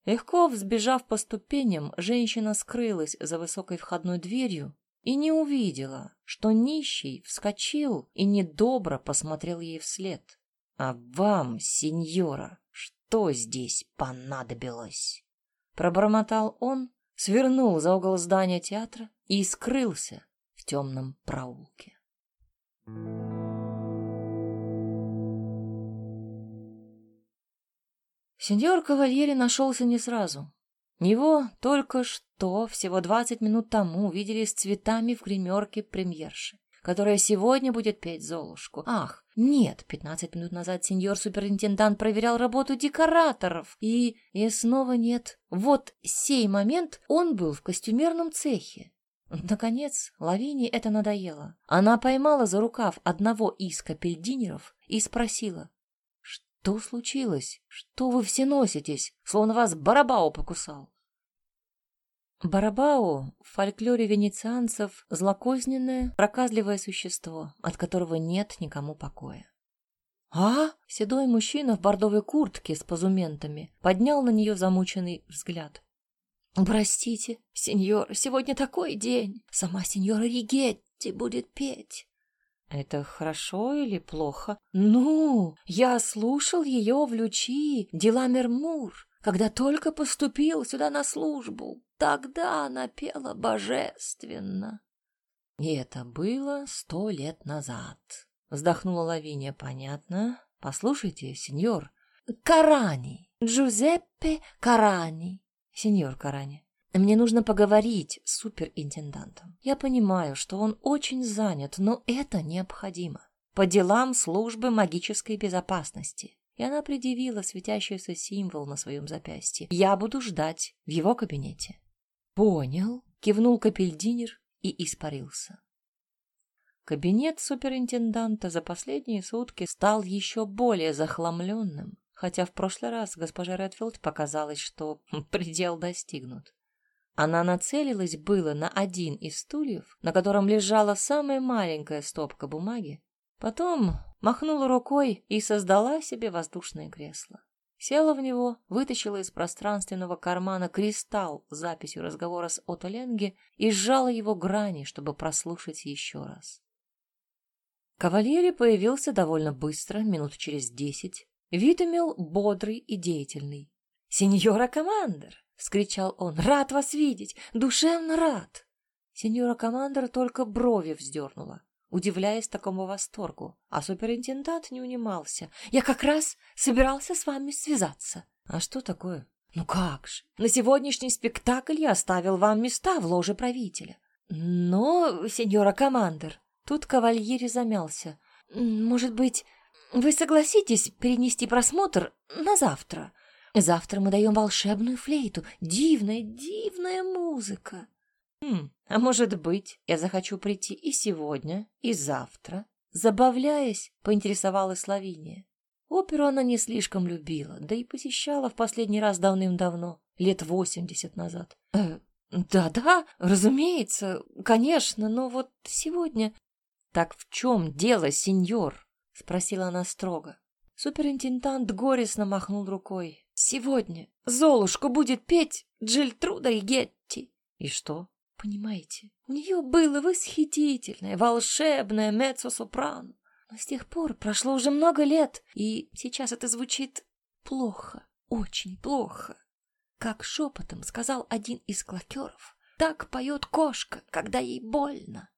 Легко взбежав по ступеням, женщина скрылась за высокой входной дверью и не увидела, что нищий вскочил и недобро посмотрел ей вслед. «А вам, сеньора, что здесь понадобилось?» Пробормотал он, свернул за угол здания театра и скрылся в темном проулке. Сеньор Кавальери нашелся не сразу. Его только что, всего двадцать минут тому, видели с цветами в гримерке премьерши, которая сегодня будет петь Золушку. Ах, нет, пятнадцать минут назад сеньор-суперинтендант проверял работу декораторов, и... и снова нет. Вот сей момент он был в костюмерном цехе. Наконец, Лавине это надоело. Она поймала за рукав одного из капельдинеров и спросила, что случилось? Что вы все носитесь, словно вас Барабао покусал? Барабао в фольклоре венецианцев злокозненное, проказливое существо, от которого нет никому покоя. «А?» — седой мужчина в бордовой куртке с позументами поднял на нее замученный взгляд. «Простите, сеньор, сегодня такой день. Сама сеньора Ригетти будет петь. Это хорошо или плохо? Ну, я слушал ее в Лючи, дела Мермур, когда только поступил сюда на службу. Тогда она пела божественно. И это было сто лет назад. Вздохнула Лавиния. Понятно. Послушайте, сеньор. Карани. Джузеппе Карани. Сеньор Карани. Мне нужно поговорить с суперинтендантом. Я понимаю, что он очень занят, но это необходимо. По делам службы магической безопасности. И она предъявила светящийся символ на своем запястье. Я буду ждать в его кабинете. Понял. Кивнул капельдинер и испарился. Кабинет суперинтенданта за последние сутки стал еще более захламленным, хотя в прошлый раз госпоже Редфилд показалось, что предел достигнут. Она нацелилась было на один из стульев, на котором лежала самая маленькая стопка бумаги. Потом махнула рукой и создала себе воздушное кресло. Села в него, вытащила из пространственного кармана кристалл с записью разговора с Отто Ленге и сжала его грани, чтобы прослушать еще раз. Кавальери появился довольно быстро, минут через десять. Вид имел бодрый и деятельный. «Сеньора Командер!» — вскричал он. «Рад вас видеть! Душевно рад!» Сеньора Командер только брови вздернула удивляясь такому восторгу. А суперинтендант не унимался. «Я как раз собирался с вами связаться». «А что такое?» «Ну как же, на сегодняшний спектакль я оставил вам места в ложе правителя». «Но, сеньора Командер...» Тут кавальери замялся. «Может быть, вы согласитесь перенести просмотр на завтра? Завтра мы даем волшебную флейту. Дивная, дивная музыка. Хм, а может быть, я захочу прийти и сегодня, и завтра. Забавляясь, поинтересовалась Лавиния. Оперу она не слишком любила, да и посещала в последний раз давным-давно, лет восемьдесят назад. Э, да-да, разумеется, конечно, но вот сегодня... Так в чем дело, сеньор? Спросила она строго. Суперинтендант горестно махнул рукой. Сегодня Золушка будет петь Джильтруда и Гетти. И что? Понимаете, у нее было восхитительное, волшебное меццо-сопрано. Но с тех пор прошло уже много лет, и сейчас это звучит плохо, очень плохо. Как шепотом сказал один из клокеров, так поет кошка, когда ей больно.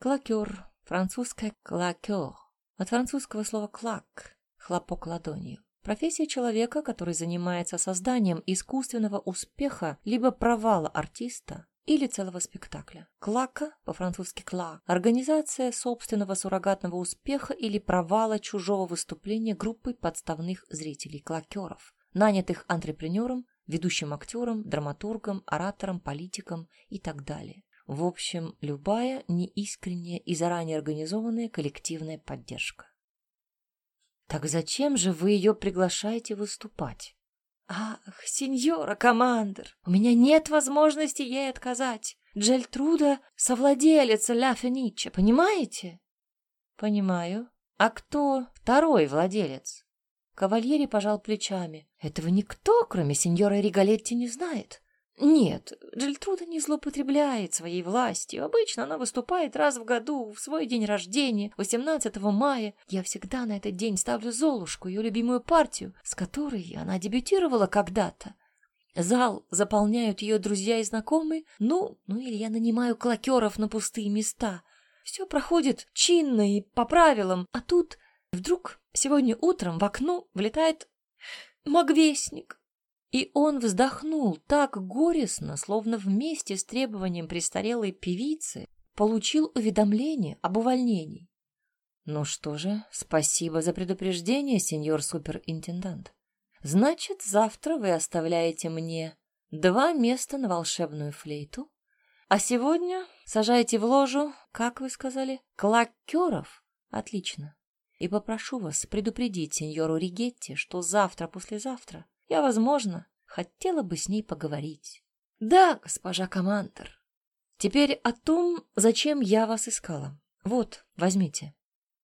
Клокер, французское клакер, от французского слова клак, хлопок ладонью. Профессия человека, который занимается созданием искусственного успеха либо провала артиста, или целого спектакля. Клака, по-французски «кла», организация собственного суррогатного успеха или провала чужого выступления группы подставных зрителей, клакеров, нанятых антрепренером, ведущим актером, драматургом, оратором, политиком и так далее. В общем, любая неискренняя и заранее организованная коллективная поддержка. Так зачем же вы ее приглашаете выступать? Ах, сеньора командир, у меня нет возможности ей отказать. Джельтруда — совладелица Ля Фениче, понимаете? Понимаю. А кто второй владелец? Кавальери пожал плечами. Этого никто, кроме сеньора Ригалетти, не знает. Нет, Джельтруда не злоупотребляет своей властью. Обычно она выступает раз в году, в свой день рождения, 18 мая. Я всегда на этот день ставлю Золушку, ее любимую партию, с которой она дебютировала когда-то. Зал заполняют ее друзья и знакомые, ну, ну или я нанимаю клокеров на пустые места. Все проходит чинно и по правилам, а тут вдруг сегодня утром в окно влетает магвестник. И он вздохнул так горестно, словно вместе с требованием престарелой певицы получил уведомление об увольнении. Ну что же, спасибо за предупреждение, сеньор суперинтендант. Значит, завтра вы оставляете мне два места на волшебную флейту, а сегодня сажаете в ложу, как вы сказали, клакеров. Отлично. И попрошу вас предупредить сеньору Ригетти, что завтра-послезавтра я, возможно, хотела бы с ней поговорить. Да, госпожа командор. Теперь о том, зачем я вас искала. Вот, возьмите.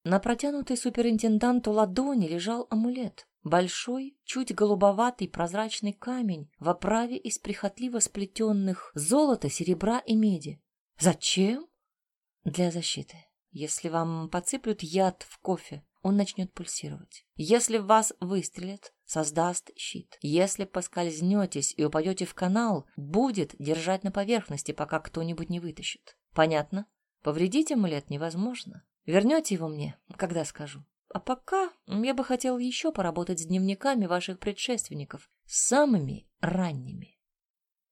На протянутой суперинтенданту ладони лежал амулет. Большой, чуть голубоватый прозрачный камень в оправе из прихотливо сплетенных золота, серебра и меди. Зачем? Для защиты. Если вам подсыплют яд в кофе, он начнет пульсировать. Если в вас выстрелят, создаст щит. Если поскользнетесь и упадете в канал, будет держать на поверхности, пока кто-нибудь не вытащит. Понятно? Повредить амулет невозможно. Вернете его мне, когда скажу. А пока я бы хотел еще поработать с дневниками ваших предшественников, самыми ранними.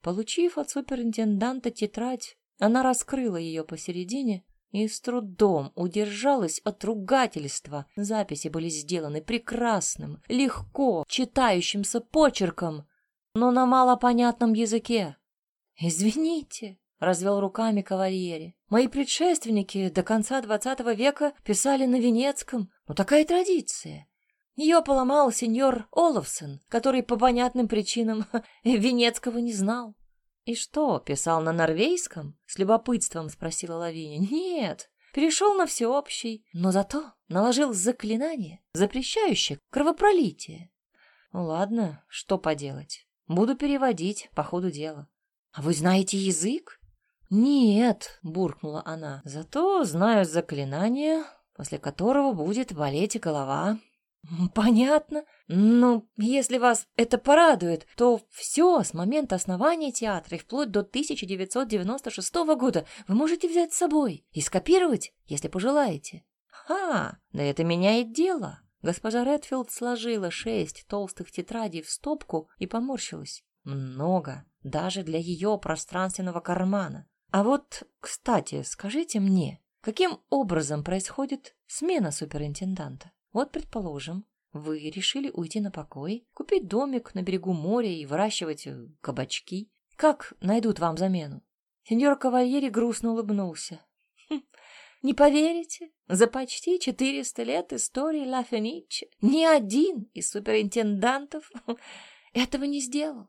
Получив от суперинтенданта тетрадь, она раскрыла ее посередине и с трудом удержалась от ругательства. Записи были сделаны прекрасным, легко читающимся почерком, но на малопонятном языке. «Извините», — развел руками кавальери, «мои предшественники до конца двадцатого века писали на венецком, но такая традиция». Ее поломал сеньор Оловсон, который по понятным причинам Венецкого не знал. «И что, писал на норвейском?» — с любопытством спросила Лавиня. «Нет, перешел на всеобщий, но зато наложил заклинание, запрещающее кровопролитие. Ну ладно, что поделать. Буду переводить по ходу дела. А вы знаете язык? Нет, буркнула она. Зато знаю заклинание, после которого будет болеть голова. Понятно. Но если вас это порадует, то все с момента основания театра и вплоть до 1996 года вы можете взять с собой и скопировать, если пожелаете. Ха, да это меняет дело. Госпожа Редфилд сложила шесть толстых тетрадей в стопку и поморщилась. Много, даже для ее пространственного кармана. А вот, кстати, скажите мне, каким образом происходит смена суперинтенданта? Вот, предположим, вы решили уйти на покой, купить домик на берегу моря и выращивать э, кабачки. Как найдут вам замену? Сеньор Кавальери грустно улыбнулся. Хм, не поверите, за почти четыреста лет истории Ла Фениче ни один из суперинтендантов этого не сделал.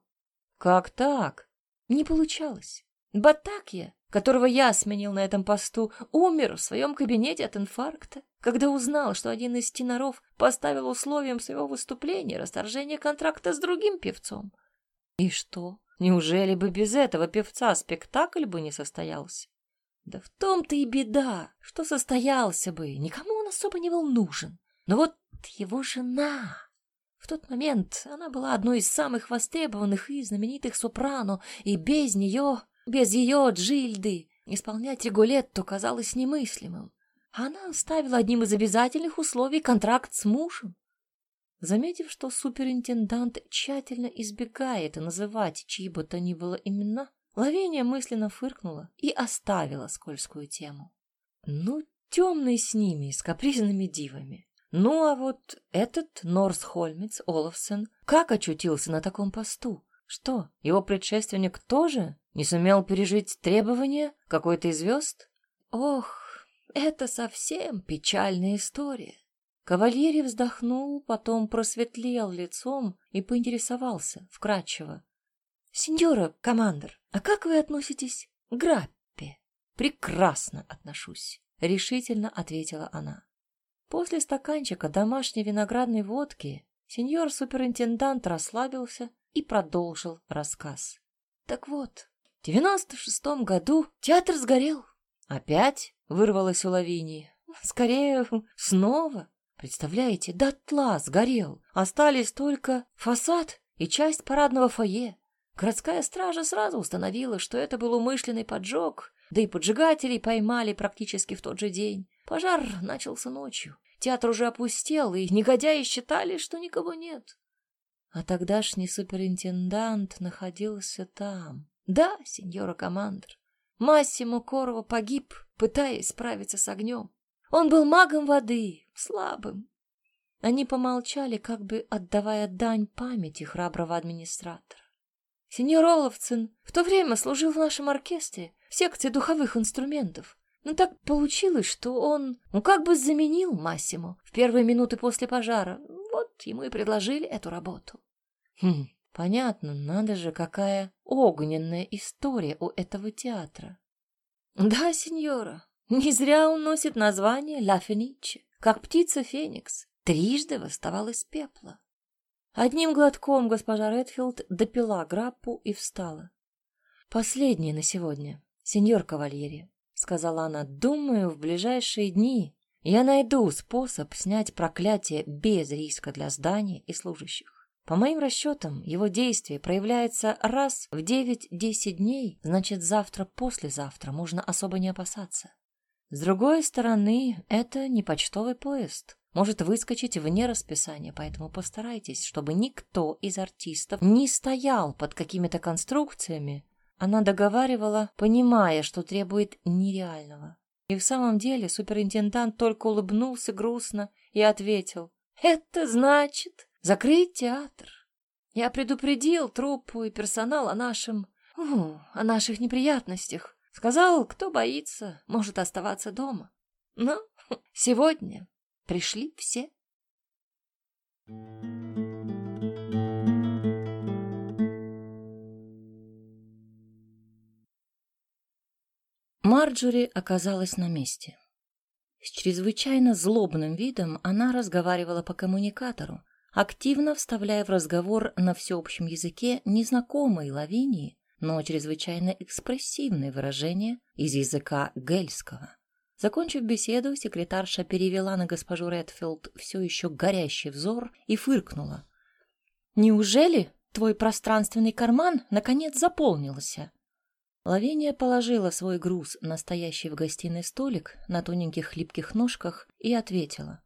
Как так? Не получалось. Батакья, которого я сменил на этом посту, умер в своем кабинете от инфаркта когда узнал, что один из теноров поставил условием своего выступления расторжение контракта с другим певцом. И что? Неужели бы без этого певца спектакль бы не состоялся? Да в том-то и беда, что состоялся бы, никому он особо не был нужен. Но вот его жена... В тот момент она была одной из самых востребованных и знаменитых сопрано, и без нее, без ее Джильды, исполнять Ригулетту казалось немыслимым. Она ставила одним из обязательных условий контракт с мужем. Заметив, что суперинтендант тщательно избегает называть чьи бы то ни было имена, Лавения мысленно фыркнула и оставила скользкую тему. Ну, темный с ними, с капризными дивами. Ну, а вот этот Норсхольмец Олафсен как очутился на таком посту? Что, его предшественник тоже не сумел пережить требования какой-то из звезд? Ох, это совсем печальная история. Кавальери вздохнул, потом просветлел лицом и поинтересовался вкратчиво. — Сеньора, командор, а как вы относитесь к Граппе? — Прекрасно отношусь, — решительно ответила она. После стаканчика домашней виноградной водки сеньор-суперинтендант расслабился и продолжил рассказ. Так вот, в девяносто шестом году театр сгорел. Опять? Вырвалось у Лавинии. Скорее, снова. Представляете, дотла сгорел. Остались только фасад и часть парадного фойе. Городская стража сразу установила, что это был умышленный поджог, да и поджигателей поймали практически в тот же день. Пожар начался ночью. Театр уже опустел, и негодяи считали, что никого нет. А тогдашний суперинтендант находился там. Да, сеньора командор, Массимо Корво погиб, пытаясь справиться с огнем. Он был магом воды, слабым. Они помолчали, как бы отдавая дань памяти храброго администратора. Сеньор Оловцин в то время служил в нашем оркестре, в секции духовых инструментов. Но так получилось, что он, ну, как бы заменил Массимо в первые минуты после пожара. Вот ему и предложили эту работу. Хм, понятно, надо же, какая огненная история у этого театра. Да, сеньора, не зря он носит название Ла Фениче, как птица Феникс, трижды восставал из пепла. Одним глотком госпожа Редфилд допила граппу и встала. «Последнее на сегодня, сеньор Кавальери», — сказала она. «Думаю, в ближайшие дни я найду способ снять проклятие без риска для здания и служащих. По моим расчетам, его действие проявляется раз в 9-10 дней, значит, завтра-послезавтра можно особо не опасаться. С другой стороны, это не почтовый поезд. Может выскочить вне расписания, поэтому постарайтесь, чтобы никто из артистов не стоял под какими-то конструкциями. Она договаривала, понимая, что требует нереального. И в самом деле суперинтендант только улыбнулся грустно и ответил, «Это значит, Закрыть театр. Я предупредил труппу и персонал о нашем... О, о наших неприятностях. Сказал, кто боится, может оставаться дома. Но сегодня пришли все. Марджори оказалась на месте. С чрезвычайно злобным видом она разговаривала по коммуникатору, активно вставляя в разговор на всеобщем языке незнакомые Лавинии, но чрезвычайно экспрессивные выражения из языка гельского. Закончив беседу, секретарша перевела на госпожу Редфилд все еще горящий взор и фыркнула. «Неужели твой пространственный карман наконец заполнился?» Лавиния положила свой груз на стоящий в гостиной столик на тоненьких хлипких ножках и ответила.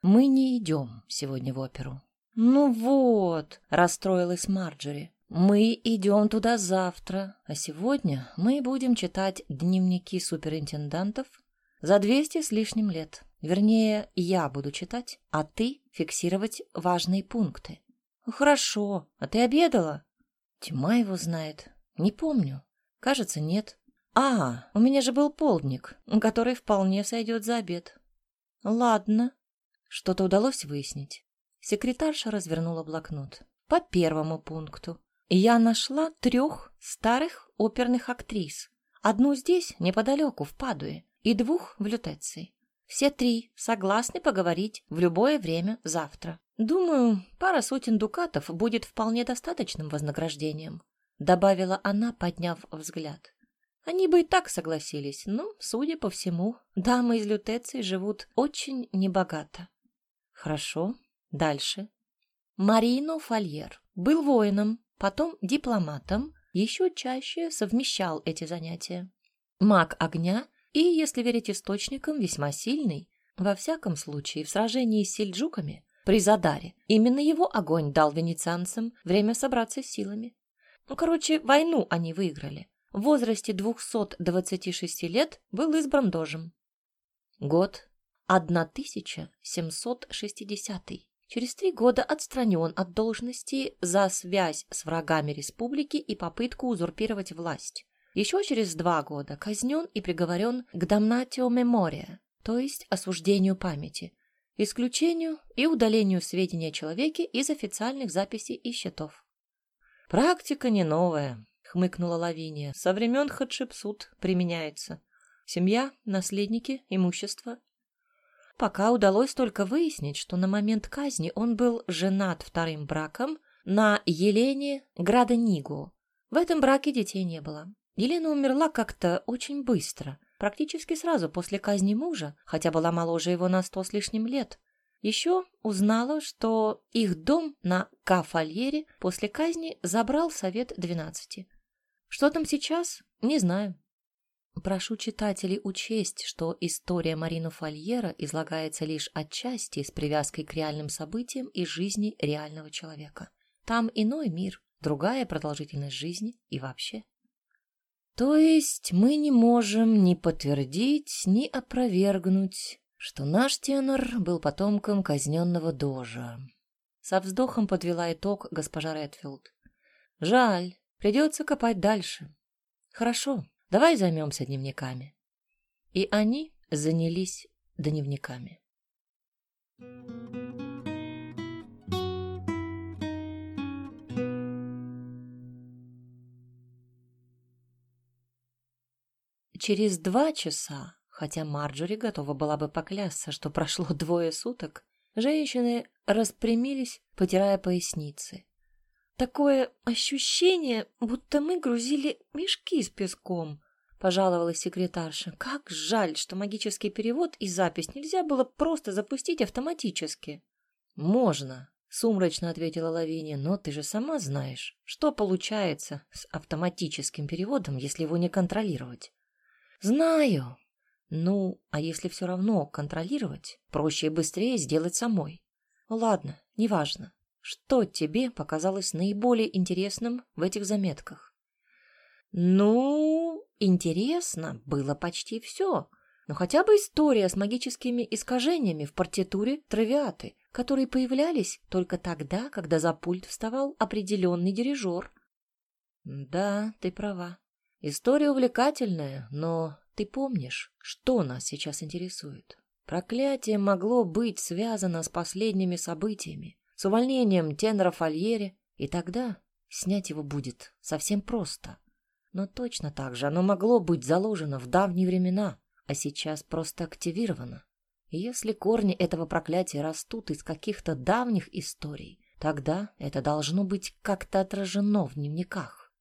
«Мы не идем сегодня в оперу». «Ну вот», — расстроилась Марджори, — «мы идем туда завтра, а сегодня мы будем читать дневники суперинтендантов за двести с лишним лет. Вернее, я буду читать, а ты фиксировать важные пункты». «Хорошо, а ты обедала?» «Тьма его знает. Не помню. Кажется, нет. А, у меня же был полдник, который вполне сойдет за обед. Ладно. Что-то удалось выяснить. Секретарша развернула блокнот. По первому пункту. Я нашла трех старых оперных актрис. Одну здесь, неподалеку, в Падуе, и двух в Лютеции. Все три согласны поговорить в любое время завтра. Думаю, пара сотен дукатов будет вполне достаточным вознаграждением добавила она, подняв взгляд. Они бы и так согласились, но, судя по всему, дамы из лютеции живут очень небогато. Хорошо, дальше. Марино Фольер был воином, потом дипломатом, еще чаще совмещал эти занятия. Маг огня и, если верить источникам, весьма сильный. Во всяком случае, в сражении с сельджуками при Задаре именно его огонь дал венецианцам время собраться силами. Ну, короче, войну они выиграли. В возрасте 226 лет был избран дожем. Год 1760. Через три года отстранен от должности за связь с врагами республики и попытку узурпировать власть. Еще через два года казнен и приговорен к дамнатио мемория, то есть осуждению памяти, исключению и удалению сведений о человеке из официальных записей и счетов. Практика не новая, хмыкнула Лавиния. Со времен Хатшепсут применяется. Семья, наследники, имущество. Пока удалось только выяснить, что на момент казни он был женат вторым браком на Елене Градонигу. В этом браке детей не было. Елена умерла как-то очень быстро, практически сразу после казни мужа, хотя была моложе его на сто с лишним лет. Еще узнала, что их дом на Кафальере после казни забрал совет двенадцати. Что там сейчас, не знаю. Прошу читателей учесть, что история Марину Фольера излагается лишь отчасти с привязкой к реальным событиям и жизни реального человека. Там иной мир, другая продолжительность жизни и вообще. То есть мы не можем ни подтвердить, ни опровергнуть что наш тенор был потомком казненного дожа. Со вздохом подвела итог госпожа Редфилд. Жаль, придется копать дальше. Хорошо, давай займемся дневниками. И они занялись дневниками. Через два часа Хотя Марджори готова была бы поклясться, что прошло двое суток, женщины распрямились, потирая поясницы. «Такое ощущение, будто мы грузили мешки с песком», — пожаловалась секретарша. «Как жаль, что магический перевод и запись нельзя было просто запустить автоматически». «Можно», — сумрачно ответила Лавиния, «но ты же сама знаешь, что получается с автоматическим переводом, если его не контролировать». «Знаю», ну, а если все равно контролировать, проще и быстрее сделать самой. Ладно, неважно. Что тебе показалось наиболее интересным в этих заметках? Ну, интересно было почти все. Но хотя бы история с магическими искажениями в партитуре травиаты, которые появлялись только тогда, когда за пульт вставал определенный дирижер. Да, ты права. История увлекательная, но ты помнишь, что нас сейчас интересует? Проклятие могло быть связано с последними событиями, с увольнением тенора Фольере, и тогда снять его будет совсем просто. Но точно так же оно могло быть заложено в давние времена, а сейчас просто активировано. Если корни этого проклятия растут из каких-то давних историй, тогда это должно быть как-то отражено в дневниках.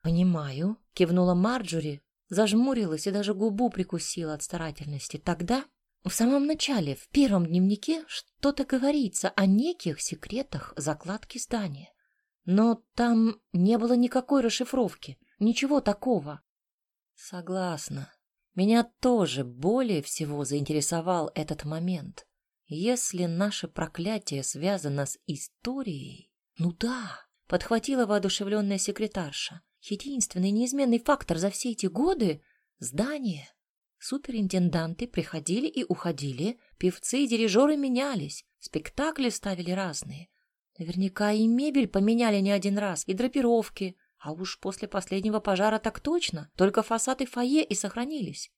«Понимаю», — кивнула Марджори, зажмурилась и даже губу прикусила от старательности. Тогда, в самом начале, в первом дневнике, что-то говорится о неких секретах закладки здания. Но там не было никакой расшифровки, ничего такого. Согласна. Меня тоже более всего заинтересовал этот момент. Если наше проклятие связано с историей... Ну да, подхватила воодушевленная секретарша. Единственный неизменный фактор за все эти годы — здание. Суперинтенданты приходили и уходили, певцы и дирижеры менялись, спектакли ставили разные. Наверняка и мебель поменяли не один раз, и драпировки, а уж после последнего пожара так точно, только фасад и фойе и сохранились.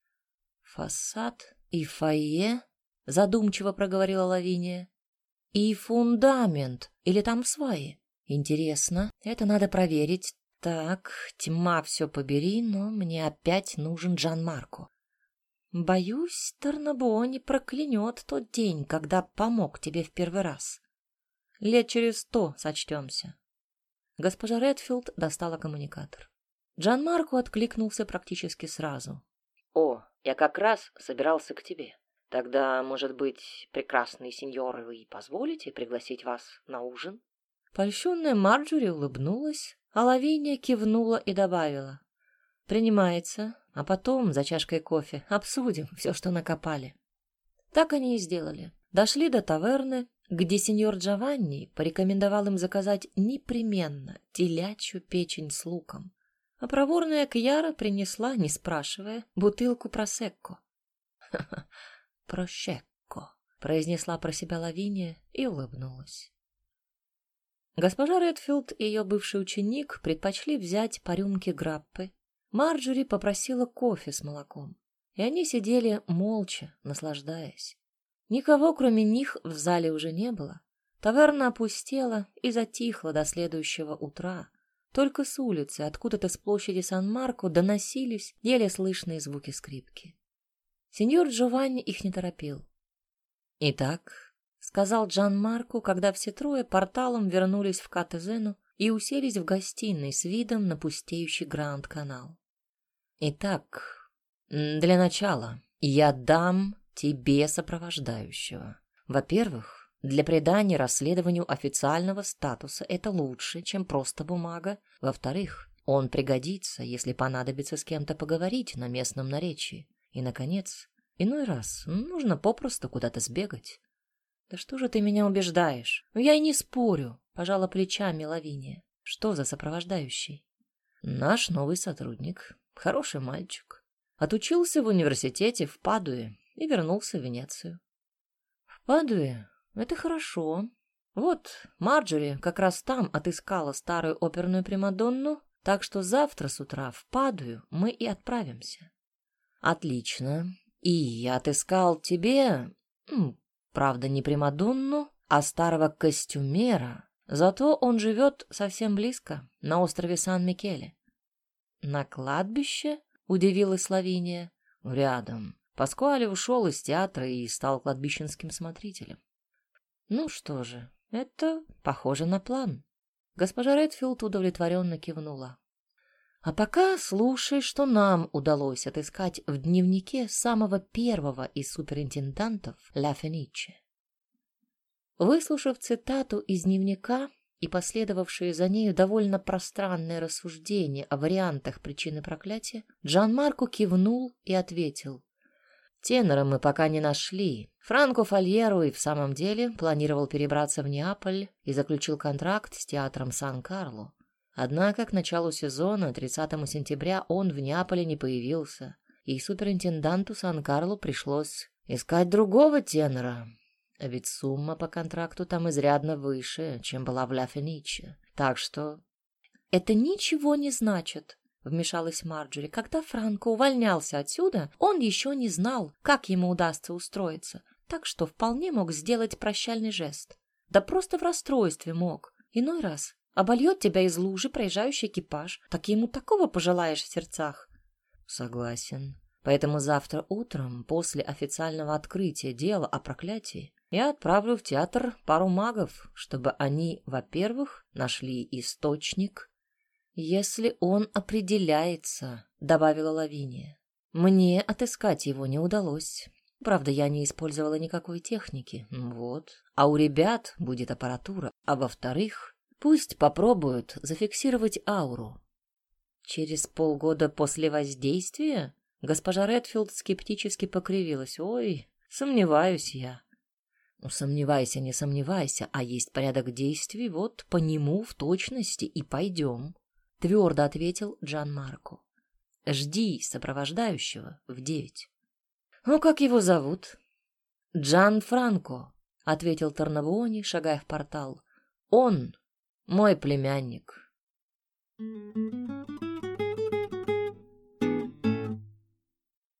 Фасад и фойе? Задумчиво проговорила Лавиния. И фундамент, или там сваи? Интересно, это надо проверить. Так, тьма все побери, но мне опять нужен Джан Марко. Боюсь, Тарнабо не проклянет тот день, когда помог тебе в первый раз. Лет через сто сочтемся. Госпожа Редфилд достала коммуникатор. Джан Марко откликнулся практически сразу. «О, я как раз собирался к тебе. Тогда, может быть, прекрасные сеньоры, вы позволите пригласить вас на ужин?» Польщенная Марджори улыбнулась, а Лавиния кивнула и добавила. «Принимается, а потом за чашкой кофе обсудим все, что накопали». Так они и сделали. Дошли до таверны, где сеньор Джованни порекомендовал им заказать непременно телячью печень с луком. А проворная Кьяра принесла, не спрашивая, бутылку просекко. «Ха-ха, прощекко», — произнесла про себя Лавиния и улыбнулась. Госпожа Редфилд и ее бывший ученик предпочли взять по рюмке граппы. Марджори попросила кофе с молоком, и они сидели молча, наслаждаясь. Никого, кроме них, в зале уже не было. Таверна опустела и затихла до следующего утра. Только с улицы, откуда-то с площади Сан-Марко, доносились еле слышные звуки скрипки. Сеньор Джованни их не торопил. «Итак», — сказал Джан Марко, когда все трое порталом вернулись в Катезену и уселись в гостиной с видом на пустеющий Гранд-канал. «Итак, для начала я дам тебе сопровождающего. Во-первых, для придания расследованию официального статуса это лучше, чем просто бумага. Во-вторых, он пригодится, если понадобится с кем-то поговорить на местном наречии. И, наконец, иной раз нужно попросту куда-то сбегать. «Да что же ты меня убеждаешь? Ну, я и не спорю», — пожала плечами Лавиния. «Что за сопровождающий?» «Наш новый сотрудник. Хороший мальчик. Отучился в университете в Падуе и вернулся в Венецию. В Падуе это хорошо. Вот, Марджори как раз там отыскала старую оперную Примадонну, так что завтра с утра в Падую мы и отправимся. Отлично. И я отыскал тебе, правда, не Примадонну, а старого костюмера, зато он живет совсем близко, на острове Сан-Микеле. На кладбище? Удивилась Лавиния. Рядом. Паскуале ушел из театра и стал кладбищенским смотрителем. Ну что же, это похоже на план. Госпожа Редфилд удовлетворенно кивнула. А пока слушай, что нам удалось отыскать в дневнике самого первого из суперинтендантов Ла Фениче. Выслушав цитату из дневника и последовавшие за нею довольно пространное рассуждение о вариантах причины проклятия, Джан Марко кивнул и ответил. Тенора мы пока не нашли. Франко Фольеру и в самом деле планировал перебраться в Неаполь и заключил контракт с театром Сан-Карло. Однако к началу сезона, 30 сентября, он в Неаполе не появился, и суперинтенданту Сан-Карло пришлось искать другого тенора. Ведь сумма по контракту там изрядно выше, чем была в Ля Фениче. Так что... Это ничего не значит, вмешалась Марджори. Когда Франко увольнялся отсюда, он еще не знал, как ему удастся устроиться, так что вполне мог сделать прощальный жест. Да просто в расстройстве мог. Иной раз обольет тебя из лужи проезжающий экипаж, так ему такого пожелаешь в сердцах. Согласен. Поэтому завтра утром, после официального открытия дела о проклятии, я отправлю в театр пару магов, чтобы они, во-первых, нашли источник, если он определяется, добавила Лавиния. Мне отыскать его не удалось. Правда, я не использовала никакой техники. Вот. А у ребят будет аппаратура. А во-вторых, пусть попробуют зафиксировать ауру. Через полгода после воздействия госпожа Редфилд скептически покривилась. Ой, сомневаюсь я. Ну, сомневайся, не сомневайся, а есть порядок действий, вот по нему в точности и пойдем. Твердо ответил Джан Марко. Жди сопровождающего в девять. Ну, как его зовут? Джан Франко, ответил Тарнавони, шагая в портал. Он мой племянник.